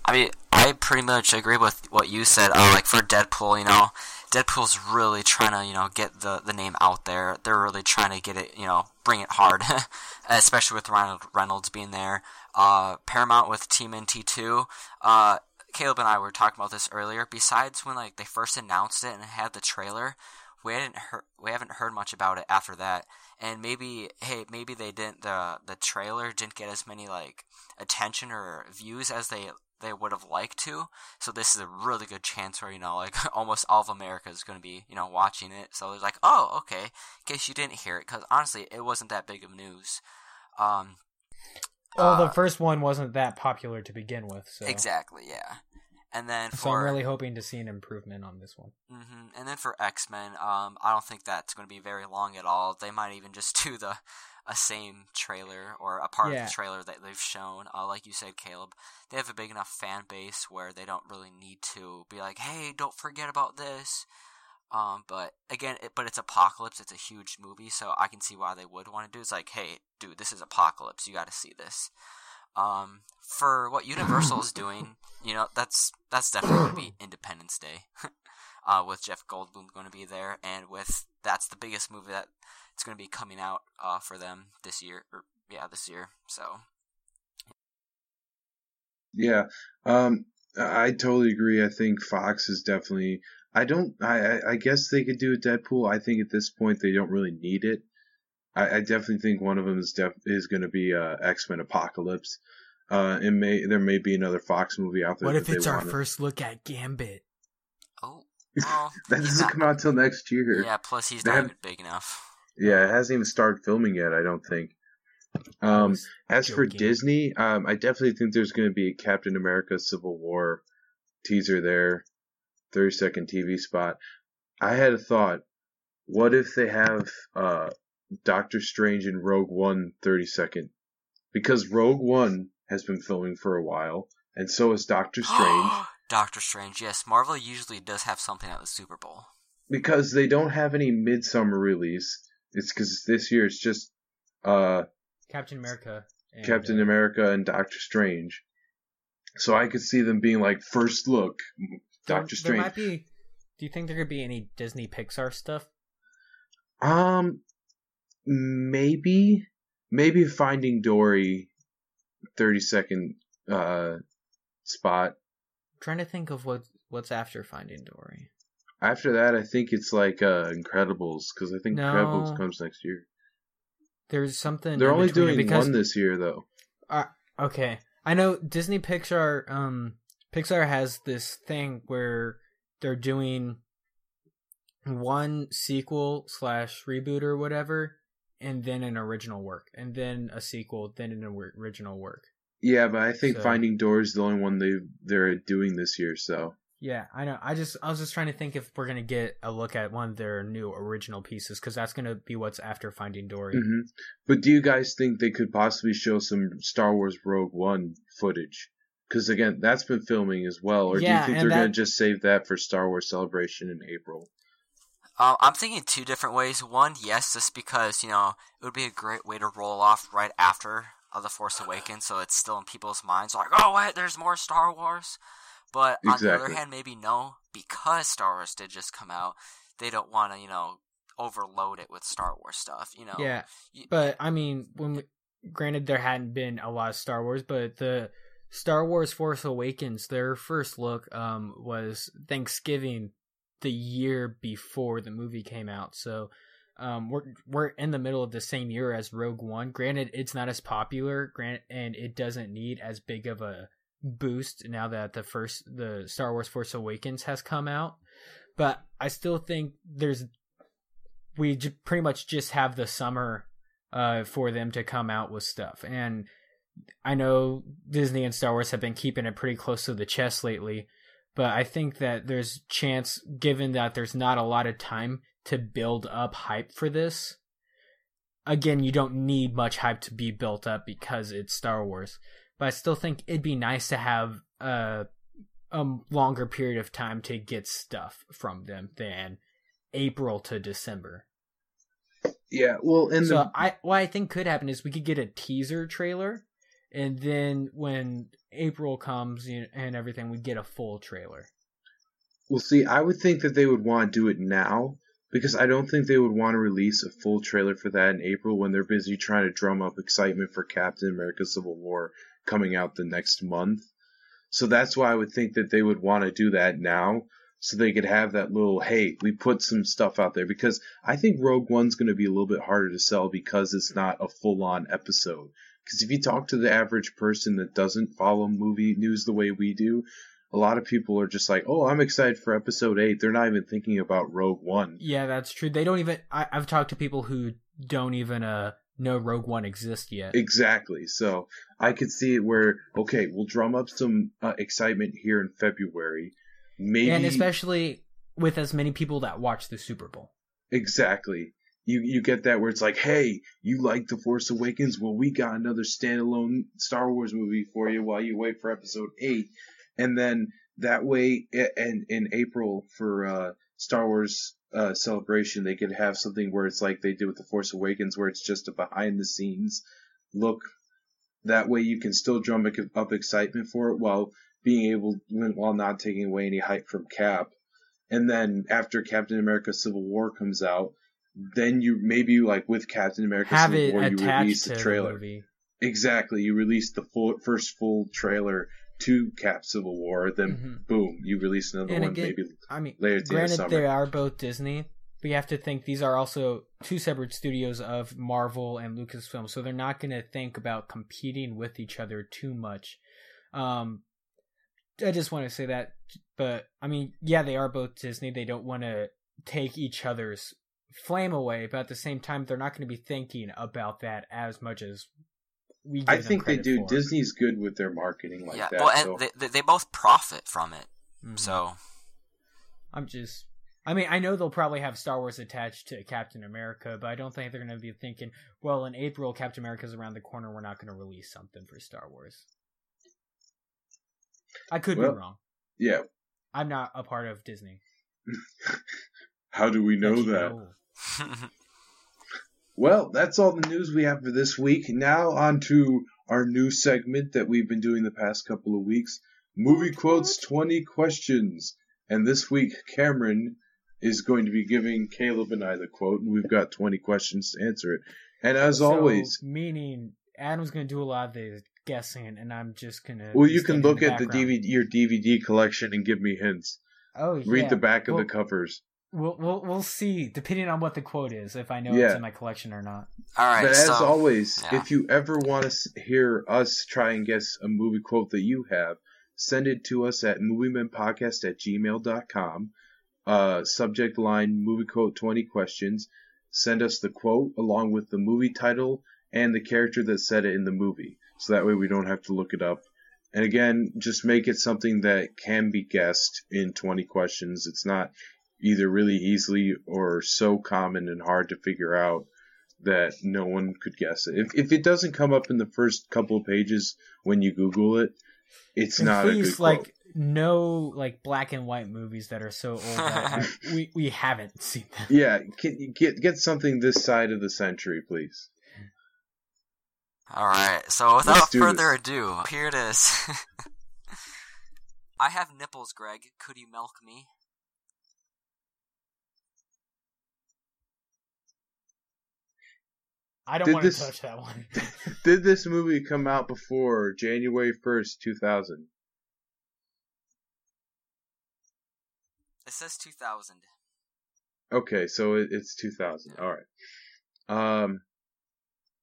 I mean, I pretty much agree with what you said. Uh, like for Deadpool, you know, Deadpool's really trying to, you know, get the, the name out there. They're really trying to get it, you know, bring it hard, especially with Ryan Reynolds being there. Uh, Paramount with TMNT2. Uh, Caleb and I were talking about this earlier. Besides when like they first announced it and had the trailer, we hadn't we haven't heard much about it after that. And maybe hey, maybe they didn't the the trailer didn't get as many like attention or views as they they would have liked to. So this is a really good chance where you know like almost all of America is going to be you know watching it. So it's like oh okay, in case you didn't hear it, because honestly it wasn't that big of news. Um, Well, uh, the first one wasn't that popular to begin with, so exactly yeah. And then for so I'm really hoping to see an improvement on this one. hmm And then for X Men, um, I don't think that's going to be very long at all. They might even just do the a same trailer or a part of the trailer that they've shown. Uh, like you said, Caleb, they have a big enough fan base where they don't really need to be like, "Hey, don't forget about this." Um, but again, it, but it's Apocalypse. It's a huge movie, so I can see why they would want to do. It's like, hey, dude, this is Apocalypse. You got to see this. Um, for what Universal is doing, you know, that's that's definitely going to be Independence Day. uh, with Jeff Goldblum going to be there, and with that's the biggest movie that it's going to be coming out uh, for them this year. Or, yeah, this year. So Yeah, um, I totally agree. I think Fox is definitely I don't. I I- I guess they could do a Deadpool. I think at this point they don't really need it. I, I definitely think one of them is def, is going to be uh, X Men Apocalypse. Uh, it may there may be another Fox movie out there. What if it's our wanna- first look at Gambit? Oh, well, That doesn't not- come out till next year. Yeah, plus he's They not have- even big enough. Yeah, it hasn't even started filming yet. I don't think. Um, as for. Disney, um, I definitely think there's going to be a Captain America Civil War teaser there, 30 second TV spot. I had a thought. What if they have uh, Doctor Strange and Rogue One 30 second? Because Rogue One has been filming for a while, and so is Doctor Strange. Doctor Strange, yes. Marvel usually does have something at the Super Bowl. because they don't have any midsummer release. It's because this year it's just uh, Captain America. and, Captain uh, America and Doctor Strange. So I could see them being like first look, Doctor There Strange. might be. Do you think there could be any Disney Pixar stuff? Um, maybe, maybe Finding Dory, thirty second uh spot. I'm trying to think of what what's after Finding Dory. After that, I think it's like uh Incredibles because I think No. Incredibles comes next year. There's something. They're only doing because one this year though. Okay. I know Disney Pixar um Pixar has this thing where they're doing one sequel slash reboot or whatever and then an original work and then a sequel then an original work Yeah, but I think So- Finding Dory is the only one they they're doing this year. So yeah i know i just i was just trying to think if we're gonna get a look at one of their new original pieces because that's gonna be what's after finding dory hmm But do you guys think they could possibly show some Star Wars Rogue One footage? Because again, that's been filming as well. Or do you think they're that- gonna just save that for Star Wars Celebration in April? Um, I'm thinking two different ways. One, yes, just because you know it would be a great way to roll off right after uh, the Force Awakens, so it's still in people's minds, like, oh wait, there's more Star Wars. But on the other hand, maybe no, because Star Wars did just come out, they don't want to, you know, overload it with Star Wars stuff. You know, yeah but i mean when we, granted there hadn't been a lot of star wars but the star wars force awakens their first look um was thanksgiving the year before the movie came out. So um we're we're in the middle of the same year as rogue one. Granted it's not as popular grant and it doesn't need as big of a boost now that the first the star wars force awakens has come out but i still think there's we j- pretty much just have the summer uh, for them to come out with stuff. And I know Disney and Star Wars have been keeping it pretty close to the chest lately, but I think that there's chance, given that there's not a lot of time to build up hype for this. Again, you don't need much hype to be built up because it's Star Wars, but I still think it'd be nice to have uh, a, a longer period of time to get stuff from them than April to December. Yeah, well, and so the, I what I think could happen is we could get a teaser trailer, and then when April comes and everything, we get a full trailer. well, see, I would think that they would want to do it now because I don't think they would want to release a full trailer for that in April when they're busy trying to drum up excitement for Captain America: Civil War coming out the next month. So that's why I would think that they would want to do that now so they could have that little hey we put some stuff out there because i think rogue one's going to be a little bit harder to sell because it's not a full-on episode because if you talk to the average person that doesn't follow movie news the way we do a lot of people are just like oh i'm excited for episode 8 they're not even thinking about rogue one Yeah, that's true. They don't even. I, I've talked to people who don't even uh know Rogue One exists yet. exactly so i could see it where okay we'll drum up some uh, excitement here in february maybe and especially with as many people that watch the Super Bowl. Exactly. You you get that where it's like, hey, you like The Force Awakens? Well, we got another standalone Star Wars movie for you while you wait for Episode Eight, and then that way, and in April for uh, Star Wars uh, celebration, they could have something where it's like they did with The Force Awakens, where it's just a behind the scenes look. That way, you can still drum up excitement for it while being able, while not taking away any hype from Cap and then after Captain America: Civil War comes out, then you maybe like with Captain America: Have Civil War, you release the the trailer. movie. exactly, you release the full first full trailer to cap Civil War, then Mhm. boom, you release another And one again, maybe I mean, later at the granted, they are both Disney, but you have to think these are also two separate studios of Marvel and Lucasfilm, so they're not going to think about competing with each other too much. Um, I just want to say that, but I mean, yeah, they are both Disney. They don't want to take each other's flame away, but at the same time, they're not going to be thinking about that as much as we. Give I them think they do. for. Disney's good with their marketing like yeah, that. well, and so- they, they they both profit from it. Mhm. So I'm just. I mean, I know they'll probably have Star Wars attached to Captain America, but I don't think they're going to be thinking, well, in April, Captain America's around the corner. We're not going to release something for Star Wars. I could Well- be wrong. yeah. I'm not a part of Disney. How do we know Let you that? Well, that's all the news we have for this week. Now on to our new segment that we've been doing the past couple of weeks. Movie quotes 20 questions. And this week Cameron is going to be giving Caleb and I the quote and we've got 20 questions to answer it. And as So, always, meaning Adam's going to do a lot of the guessing, and I'm just going to. well you can look at the DVD your DVD collection and give me hints. Oh, Read yeah. the back of the covers. We'll, we'll we'll see, depending on what the quote is, if I know it's in my collection or not. all right. But as so always, yeah. if you ever want to hear us try and guess a movie quote that you have, send it to us at moviemenpodcast at gmail.com. Uh, subject line movie quote 20 questions. Send us the quote along with the movie title and the character that said it in the movie. So that way we don't have to look it up. And again, just make it something that can be guessed in 20 questions. It's not either really easily or so common and hard to figure out that no one could guess it. If if it doesn't come up in the first couple of pages when you Google it, it's And not a please, good quote. like no like black and white movies that are so old that I, we we haven't seen them. Yeah, get, get get something this side of the century, please. All right. So without further this. ado, here it is. I have nipples, Greg. Could you milk me? I don't Did want to this- touch that one. Did this movie come out before January first, two thousand? It says 2000. Okay, so it, it's two thousand. All right. Um,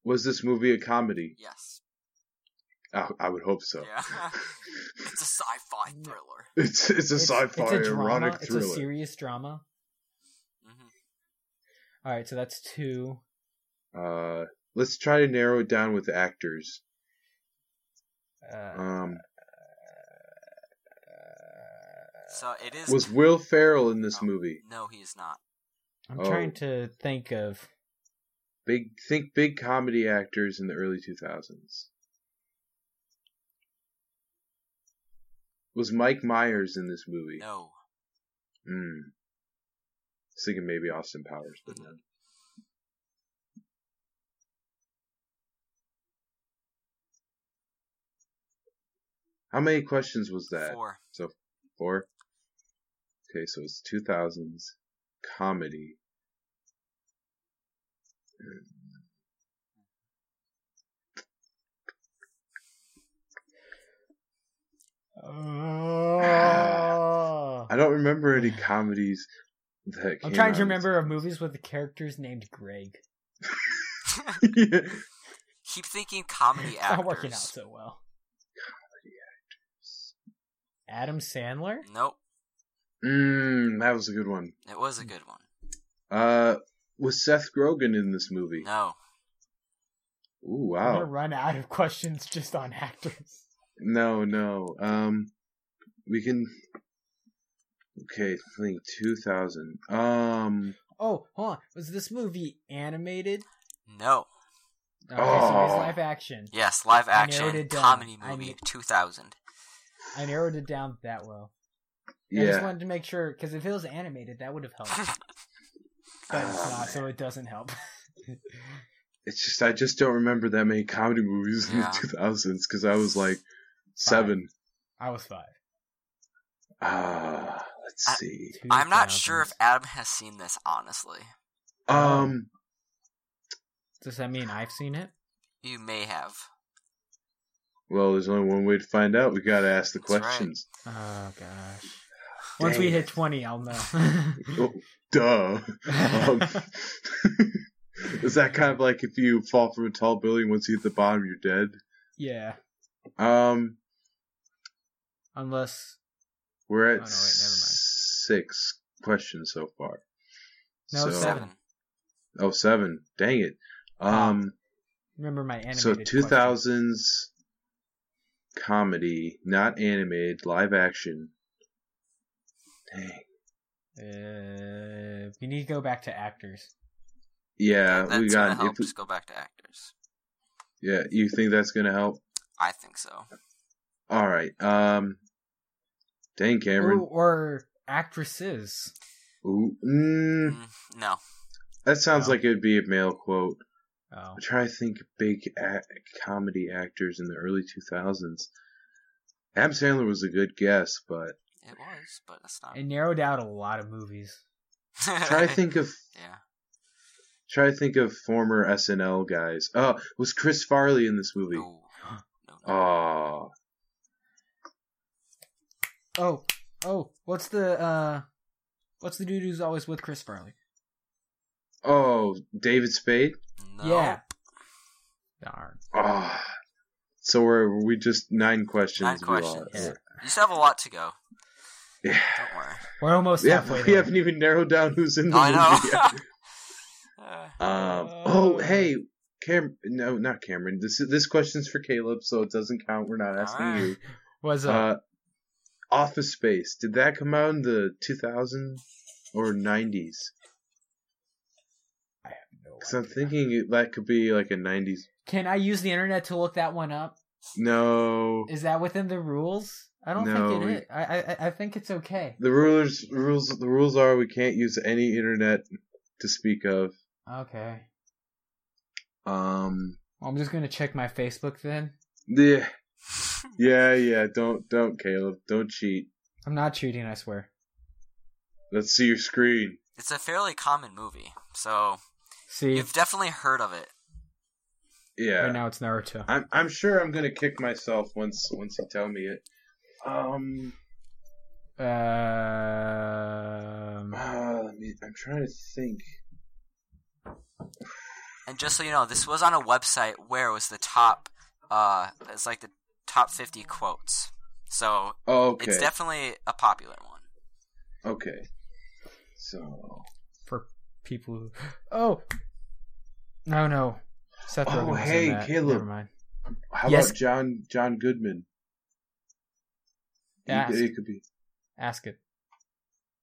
was this movie a comedy? Yes. I, I would hope so. Yeah. it's a sci-fi thriller. It's it's a sci-fi it's a drama. erotic It's a serious drama. hmm All right, so that's two. Uh, let's try to narrow it down with actors. Uh, Um, So it is. was Will Ferrell in this Oh. movie? No, he is not. I'm oh. trying to think of. Big think big comedy actors in the early 2000s. Was Mike Myers in this movie? No. Hmm. Thinking maybe Austin Powers, but no. How many questions was that? Four. So Four. Okay, so it's 2000s comedy. Oh. I don't remember any comedies that I'm trying out to remember of movies with the characters named Greg. Yeah. Keep thinking comedy It's actors. not working out so well. Adam Sandler? Nope. Mm, that was a good one. It was a good one. Uh, was Seth Rogen in this movie? No. Ooh, wow. I'm gonna run out of questions just on actors. No, no. Um, we can. Okay, I think 2000. Um, Oh, hold on. Was this movie animated? No. Okay, so it's Oh. live action. Yes, live action it down. comedy I movie 2000. I narrowed it down that well. I just wanted to make sure because if it was animated, that would have helped. But it's not, so it doesn't help. It's just I just don't remember that many comedy movies in Yeah. the 2000s because I was like seven. I was five. Ah, let's I- see. I'm not sure if Adam has seen this, honestly. Um, Does that mean I've seen it? You may have. Well, there's only one way to find out. We gotta ask the That's right. questions. Oh gosh. Once we hit twenty, I'll know. Oh, duh. Um, is that kind of like if you fall from a tall building, once you hit the bottom, you're dead? yeah. Um, Unless we're at Oh, no, wait, never mind. six questions so far. No, so, Seven. Oh, seven. Dang it. Um, remember my animated. so question. 2000s comedy, not animated, live action. Dang. Uh, we need to go back to actors. Yeah, That's we gonna got. help. If we, Just go back to actors. yeah, you think that's gonna help? I think so. All right. Um. Dang, Cameron. Ooh, or actresses. Ooh, mm, Mm, no. that sounds No. like it would be a male quote. Oh, I'm trying to think big a- comedy actors in the early 2000s. Adam Sandler was a good guess, but It was, but it's not. it narrowed out a lot of movies. try to think of Yeah. try to think of former SNL guys. Oh, was Chris Farley in this movie? No. No. no. Oh, Oh, oh, what's the uh, what's the dude who's always with Chris Farley? oh, David Spade. No. Yeah. Darn. Oh, so we're we just nine questions. Nine questions. Yeah. You still have a lot to go. Yeah. Don't worry. We're almost Yeah, halfway we there. haven't even narrowed down who's in the I movie. know. yet. Uh, Um. Uh, Oh, hey, Cam. No, not Cameron. This this question's for Caleb, so it doesn't count. We're not asking Alright. you. Was uh, Uh, Office Space. Did that come out in the 2000s or 90s? I have no Because I'm thinking that could be like a 90s. Can I use the internet to look that one up? No. Is that within the rules? I don't No, think we- it is. I, I I think it's okay. The rulers rules the rules are we can't use any internet to speak of. Okay. Um. Well, I'm just gonna check my Facebook then. Yeah. Yeah. Yeah. Don't don't Caleb. Don't cheat. I'm not cheating. I swear. Let's see your screen. it's a fairly common movie, so See, you've definitely heard of it. Yeah. right now it's Naruto. I'm I'm sure I'm gonna kick myself once once you tell me it. Um. Um. Uh, let me, I'm trying to think. And just so you know, this was on a website where it was the top. Uh, it's like the top fifty quotes. So Oh, okay. it's definitely a popular one. okay. So. For people who. Oh. No, no. Seth Oh, Rogen was in hey. Caleb. Never mind. How Yes. about John John Goodman? He- Ask. It could be. Ask it.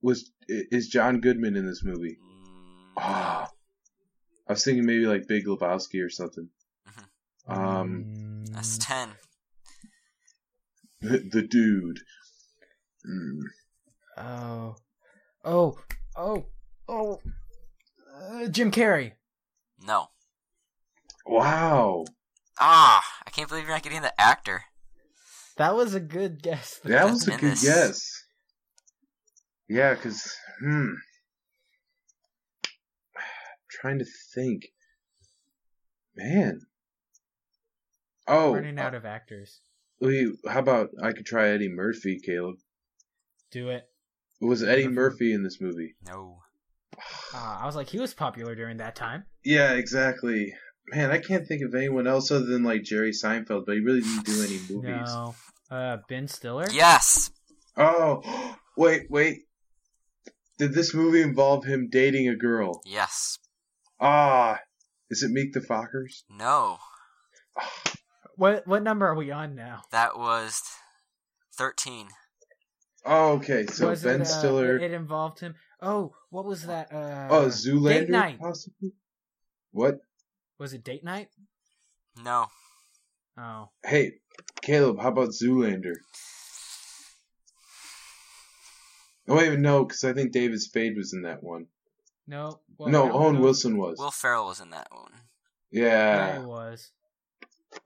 Was is John Goodman in this movie? Ah. I was thinking maybe like Big Lebowski or something. Um, Mm, That's ten. the, the dude. Mm. Oh. Oh. Oh. Oh. Uh, Jim Carrey. No. Wow, Ah, I can't believe you're not getting the actor. That was a good guess. that was a good this. guess. Yeah, because hmm, trying to think, man. Oh, running out of actors. wait, how about I could try Eddie Murphy, Caleb? Do it. Was Eddie Murphy. Murphy in this movie? No. Uh, I was like, he was popular during that time. Yeah, exactly. Man, I can't think of anyone else other than like Jerry Seinfeld, but he really didn't do any movies. No. Uh, Ben Stiller. Yes. Oh, wait, wait. Did this movie involve him dating a girl? Yes. Ah, is it Meet the Fockers? No. What what number are we on now? That was thirteen. Oh, okay. So was Ben it, uh, Stiller. It involved him. Oh, what was that? Uh, oh, Zoolander, Date night. possibly. What? Was it date night? No. Oh, Hey, Caleb, how about Zoolander? Oh, wait, no, because I think David Spade was in that one. no. Well, no, Owen know. Wilson was. Will Ferrell was in that one. Yeah, yeah. it was.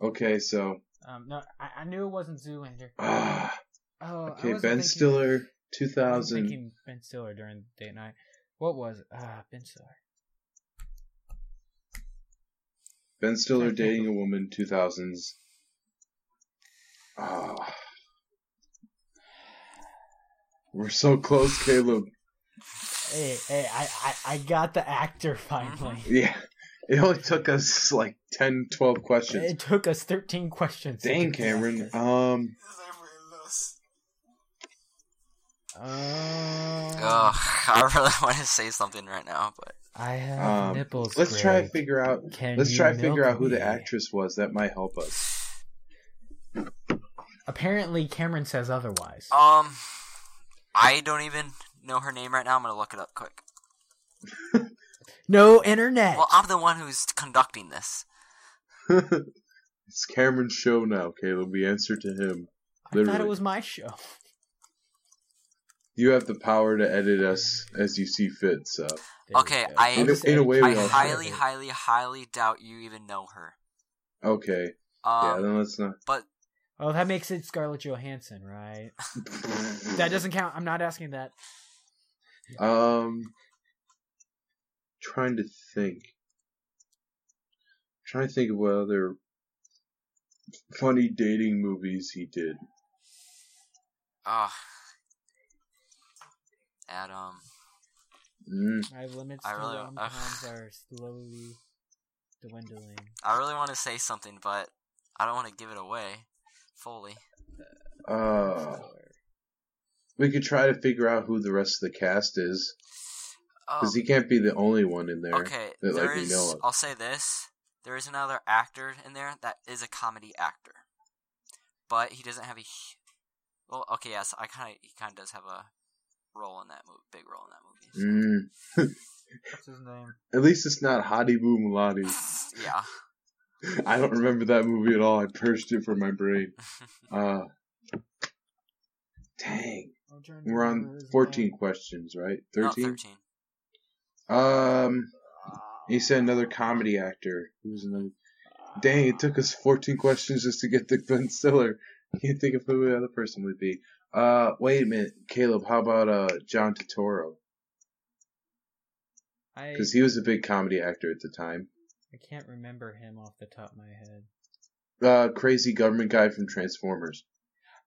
Okay, so. Um, no, I, I knew it wasn't Zoolander. Ah, Oh, okay, wasn't Ben thinking- Stiller, I wasn't 2000. thinking Ben Stiller during date night. What was it? Ah, Ben Stiller. Ben Stiller Trying to think dating a woman, 2000s. Ah. We're so close, Caleb. Hey, hey, I, I, I got the actor finally. Yeah. It only took us like 10, 12 questions. It took us 13 questions. to Dang, get the Cameron. actor. Um, Um, Ugh, I really want to say something right now, but I have um, nipples. let's try to figure out. Can Let's try to figure milk out who the actress was. That might help us. Apparently, Cameron says otherwise. um, I don't even know her name right now. I'm gonna look it up quick. no internet. Well, I'm the one who's conducting this. it's Cameron's show now, Caleb. We answer to him. I thought it was my show. You have the power to edit us as you see fit. So Okay. I- In a- in a way, I highly, highly, highly doubt you even know her. okay, yeah. Um, Then let's not. but Oh, that makes it Scarlett Johansson, right? That doesn't count. I'm not asking that. Um, trying to think. Trying to think of what other funny dating movies he did. uh, Adam. Mm. My limits I to really- rom-coms are slowly dwindling. I really want to say something, but I don't want to give it away fully. Uh, we could try to figure out who the rest of the cast is, Oh, because he can't be the only one in there. okay, that, like, there we is. know of. I'll say this: there is another actor in there that is a comedy actor, but he doesn't have a. Well, okay, yes, I kind of he kind of does have a role in that movie, big role in that movie. so- Mm. What's his name? At least it's not Hadi Boo Muladi. yeah. I don't remember that movie at all. I purged it from my brain. Uh, dang. We're on 14 questions, right? Not 13? thirteen. Um, he said another comedy actor. Who's another? Dang, it took us 14 questions just to get to Ben Stiller. Can't think of who the other person would be. Uh, wait a minute, Caleb. How about uh John Turturro? I Because he was a big comedy actor at the time. I can't remember him off the top of my head. Uh, crazy government guy from Transformers.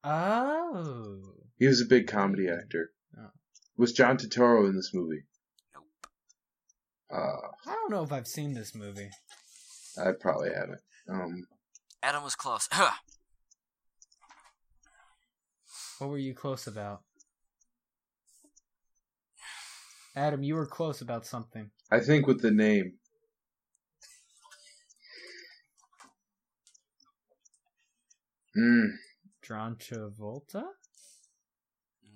Oh, He was a big comedy actor. Oh. Was John Turturro in this movie? Nope. Uh, I don't know if I've seen this movie. I probably haven't. Um, Adam was close. What were you close about? Adam, you were close about something. I think with the name. Hmm. John Travolta?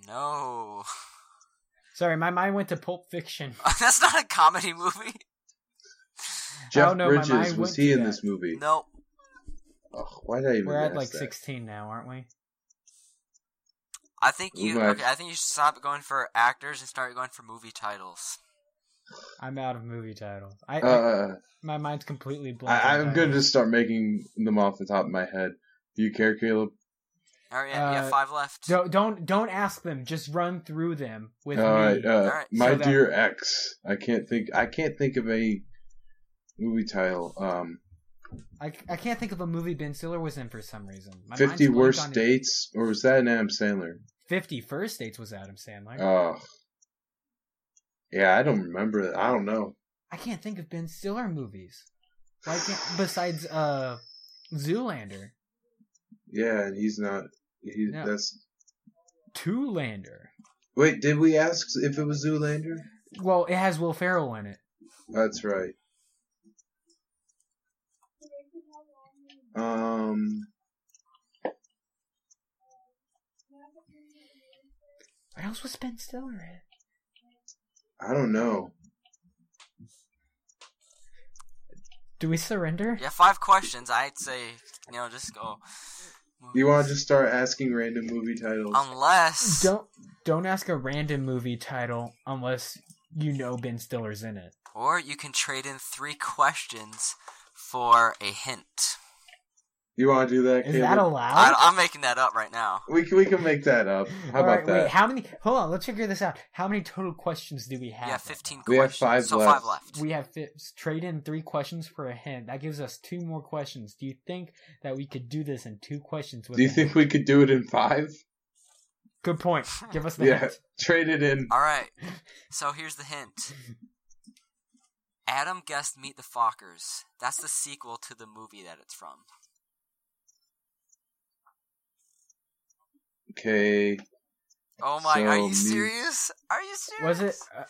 no, Sorry, my mind went to Pulp Fiction. that's not a comedy movie. Jeff Oh, no, my Bridges, was he in that. this movie? No, Ugh, why did I even We're at ask like that? 16 now, aren't we? I think you. Ooh, I- Okay, I think you should stop going for actors and start going for movie titles. I'm out of movie titles. I, I Uh, my mind's completely blank. I, on I'm going to just start making them off the top of my head. Do you care, Caleb? All right, yeah, you Uh, have five left. Don't don't don't ask them. Just run through them with All me. right, uh, Alright, my so that- dear ex. I can't think. I can't think of a movie title. Um, I, I can't think of a movie Ben Stiller was in for some reason. My Fifty Worst Dates, or was that an Adam Sandler? Fifty First Dates was Adam Sandler. Oh, yeah, I don't remember. I don't know. I can't think of Ben Stiller movies. Why can't besides uh Zoolander, Yeah, and he's not. He No. that's. Toolander. Wait, did we ask if it was Zoolander? Well, it has Will Ferrell in it. That's right. Um, What else was Ben Stiller in? I don't know. Do we surrender? Yeah, five questions. I'd say you know just go. You want to just start asking random movie titles? Unless Don't don't ask a random movie title unless you know Ben Stiller's in it. or you can trade in three questions for a hint. You want to do that? Is Caleb? that allowed? I, I'm making that up right now. We can, we can make that up. How All about right, that? Wait, how many? Hold on, let's figure this out. How many total questions do we have? Yeah, right 15 We have five so left. five left. We have fi- trade in three questions for a hint. That gives us two more questions. Do you think that we could do this in two questions? With Do you think hint? we could do it in five? Good point. Give us the Yeah, hint. trade it in. All right. So here's the hint. Adam guessed Meet the Fockers. That's the sequel to the movie that it's from. Okay. Oh my! are you me- serious? Are you serious? Was it? Uh,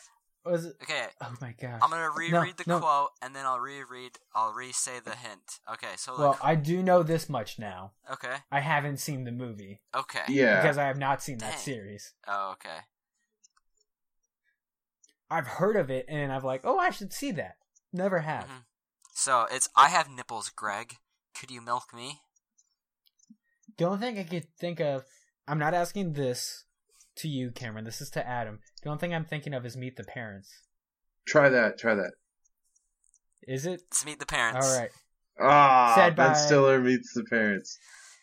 was it? Okay, Oh my gosh. I'm gonna reread the no. quote and then I'll reread. I'll re-say the hint. Okay, so Well, like, I do know this much now. okay, I haven't seen the movie okay, Yeah. because I have not seen that series. oh, okay. I've heard of it and I've like, oh, I should see that. Never have. Mhm. So it's I have nipples, Greg. Could you milk me? The only thing I could think of, I'm not asking this to you, Cameron. This is to Adam. The only thing I'm thinking of is Meet the Parents. Try that. Try that. Is it? Let's meet the parents. All right. Ah, Said Ben by- Stiller meets the parents.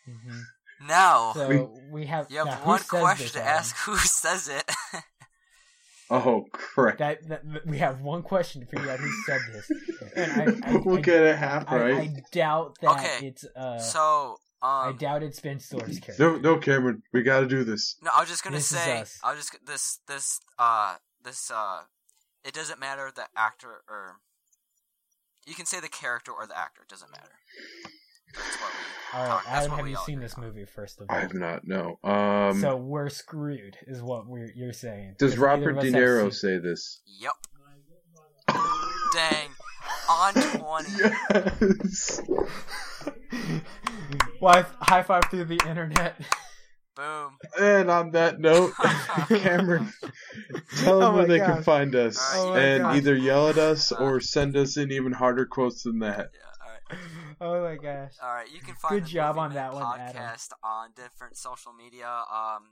hmm Now So we have. you have now, one question this, to ask. Who says it? Oh, crap. That, that we have one question to figure out who said this. And I, I, we'll I- get it half I, right. I doubt that Okay, it's. Uh, so I um, doubt it's Ben Stiller's character. No, no, Cameron. We got to do this. No, I was just gonna This say. I was just this this uh this uh. It doesn't matter the actor or. You can say the character or the actor. It doesn't matter. That's what we. All right, talk- Adam, have we you seen this on. movie? First of all? I have not. No. Um. so we're screwed, is what we're you're saying. Does Robert De Niro seen- say this? Yep. Dang. On twenty. Yes. Why high five through the internet? Boom. and on that note, Cameron, tell them Oh where my they can find us, Oh and gosh. either yell at us Uh. or send us in even harder quotes than that. Yeah. All right. oh my gosh. All right, you can find Good the job on that one, Adam. podcast on different social media. Um,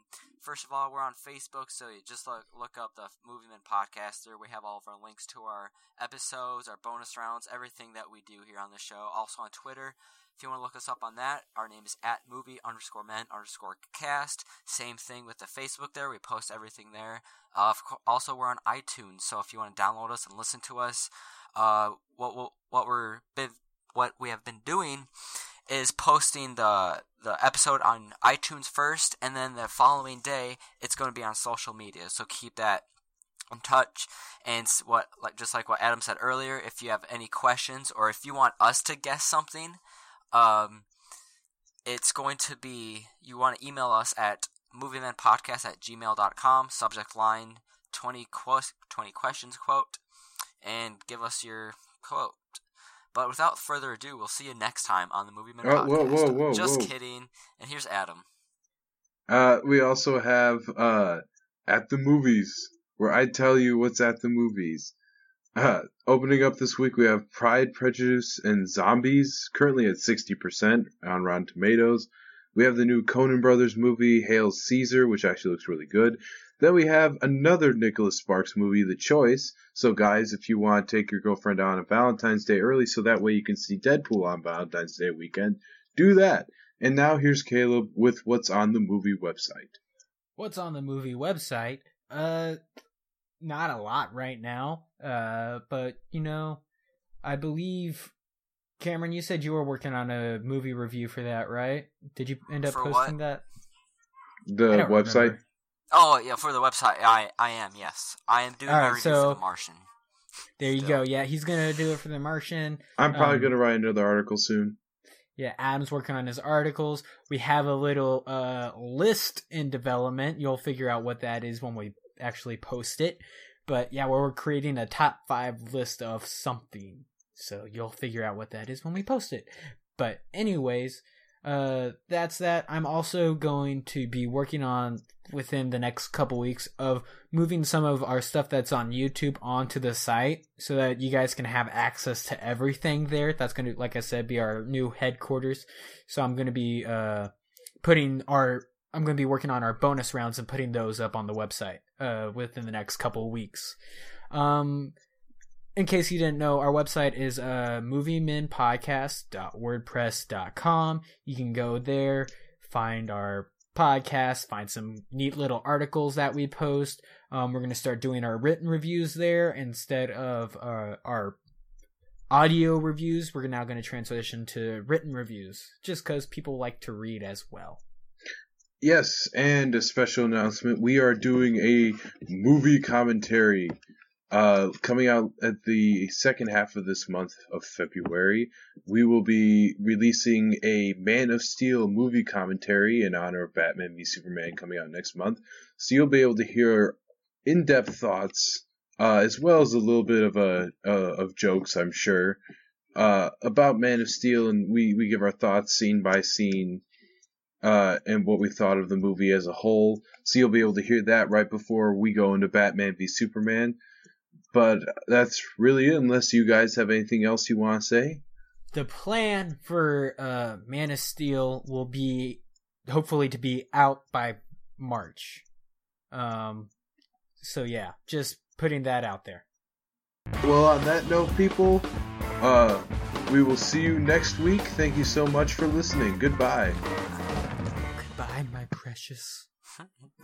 first of all, we're on Facebook, so you just look look up the Movie Man Podcaster. We have all of our links to our episodes, our bonus rounds, everything that we do here on the show. Also on Twitter. If you want to look us up on that, our name is at movie underscore men underscore cast. Same thing with the Facebook there. We post everything there. Uh, co- also, we're on iTunes, so if you want to download us and listen to us, uh, what what, what we're what we have been doing is posting the the episode on iTunes first, and then the following day it's going to be on social media. So keep that in touch. And what like just like what Adam said earlier, if you have any questions or if you want us to guess something, um, it's going to be you want to email us at moviemanpodcast at gmail.com subject line 20, quote, 20 questions quote and give us your quote. But without further ado we'll see you next time on the movie Man Oh, podcast whoa, whoa, whoa, just kidding. And here's adam. Uh, we also have uh, at the movies, where I tell you what's at the movies. Uh, opening up this week, we have Pride, Prejudice, and Zombies, currently at 60% on Rotten Tomatoes. We have the new Coen Brothers movie, Hail Caesar, which actually looks really good. Then we have another Nicholas Sparks movie, The Choice. So, guys, if you want to take your girlfriend on Valentine's Day early so that way you can see Deadpool on Valentine's Day weekend, do that. And now here's Caleb with what's on the movie website. What's on the movie website? Uh, not a lot right now. Uh, but you know, I believe Cameron, you said you were working on a movie review for that, right? Did you end up For posting what? that? The website. remember. oh yeah for the website i i am yes i am doing All my right, review so- for the martian There you Still. go. Yeah, he's gonna do it for The Martian. I'm probably Um, gonna write another article soon. Yeah, Adam's working on his articles. We have a little uh list in development. You'll figure out what that is when we actually post it. But yeah, we're creating a top five list of something. So you'll figure out what that is when we post it. But anyways, uh that's that. I'm also going to be working on within the next couple weeks of moving some of our stuff that's on YouTube onto the site so that you guys can have access to everything there. That's going to like I said be our new headquarters. So I'm going to be uh putting our I'm going to be working on our bonus rounds and putting those up on the website uh within the next couple weeks. Um in case you didn't know, our website is uh, moviemenpodcast.wordpress.com. You can go there, find our podcast, find some neat little articles that we post. Um, we're going to start doing our written reviews there instead of uh, our audio reviews. We're now going to transition to written reviews just because people like to read as well. Yes, and a special announcement. We are doing a movie commentary uh, coming out at the second half of this month of February. We will be releasing a Man of Steel movie commentary in honor of Batman v Superman coming out next month. So you'll be able to hear in-depth thoughts, uh, as well as a little bit of a uh, of jokes, I'm sure, uh, about Man of Steel, and we we give our thoughts scene by scene uh, and what we thought of the movie as a whole. So you'll be able to hear that right before we go into Batman v Superman. But that's really it, unless you guys have anything else you want to say. The plan for uh, Man of Steel will be hopefully to be out by March. Um, so yeah, just putting that out there. Well, on that note, people, uh, we will see you next week. Thank you so much for listening. Goodbye. My precious.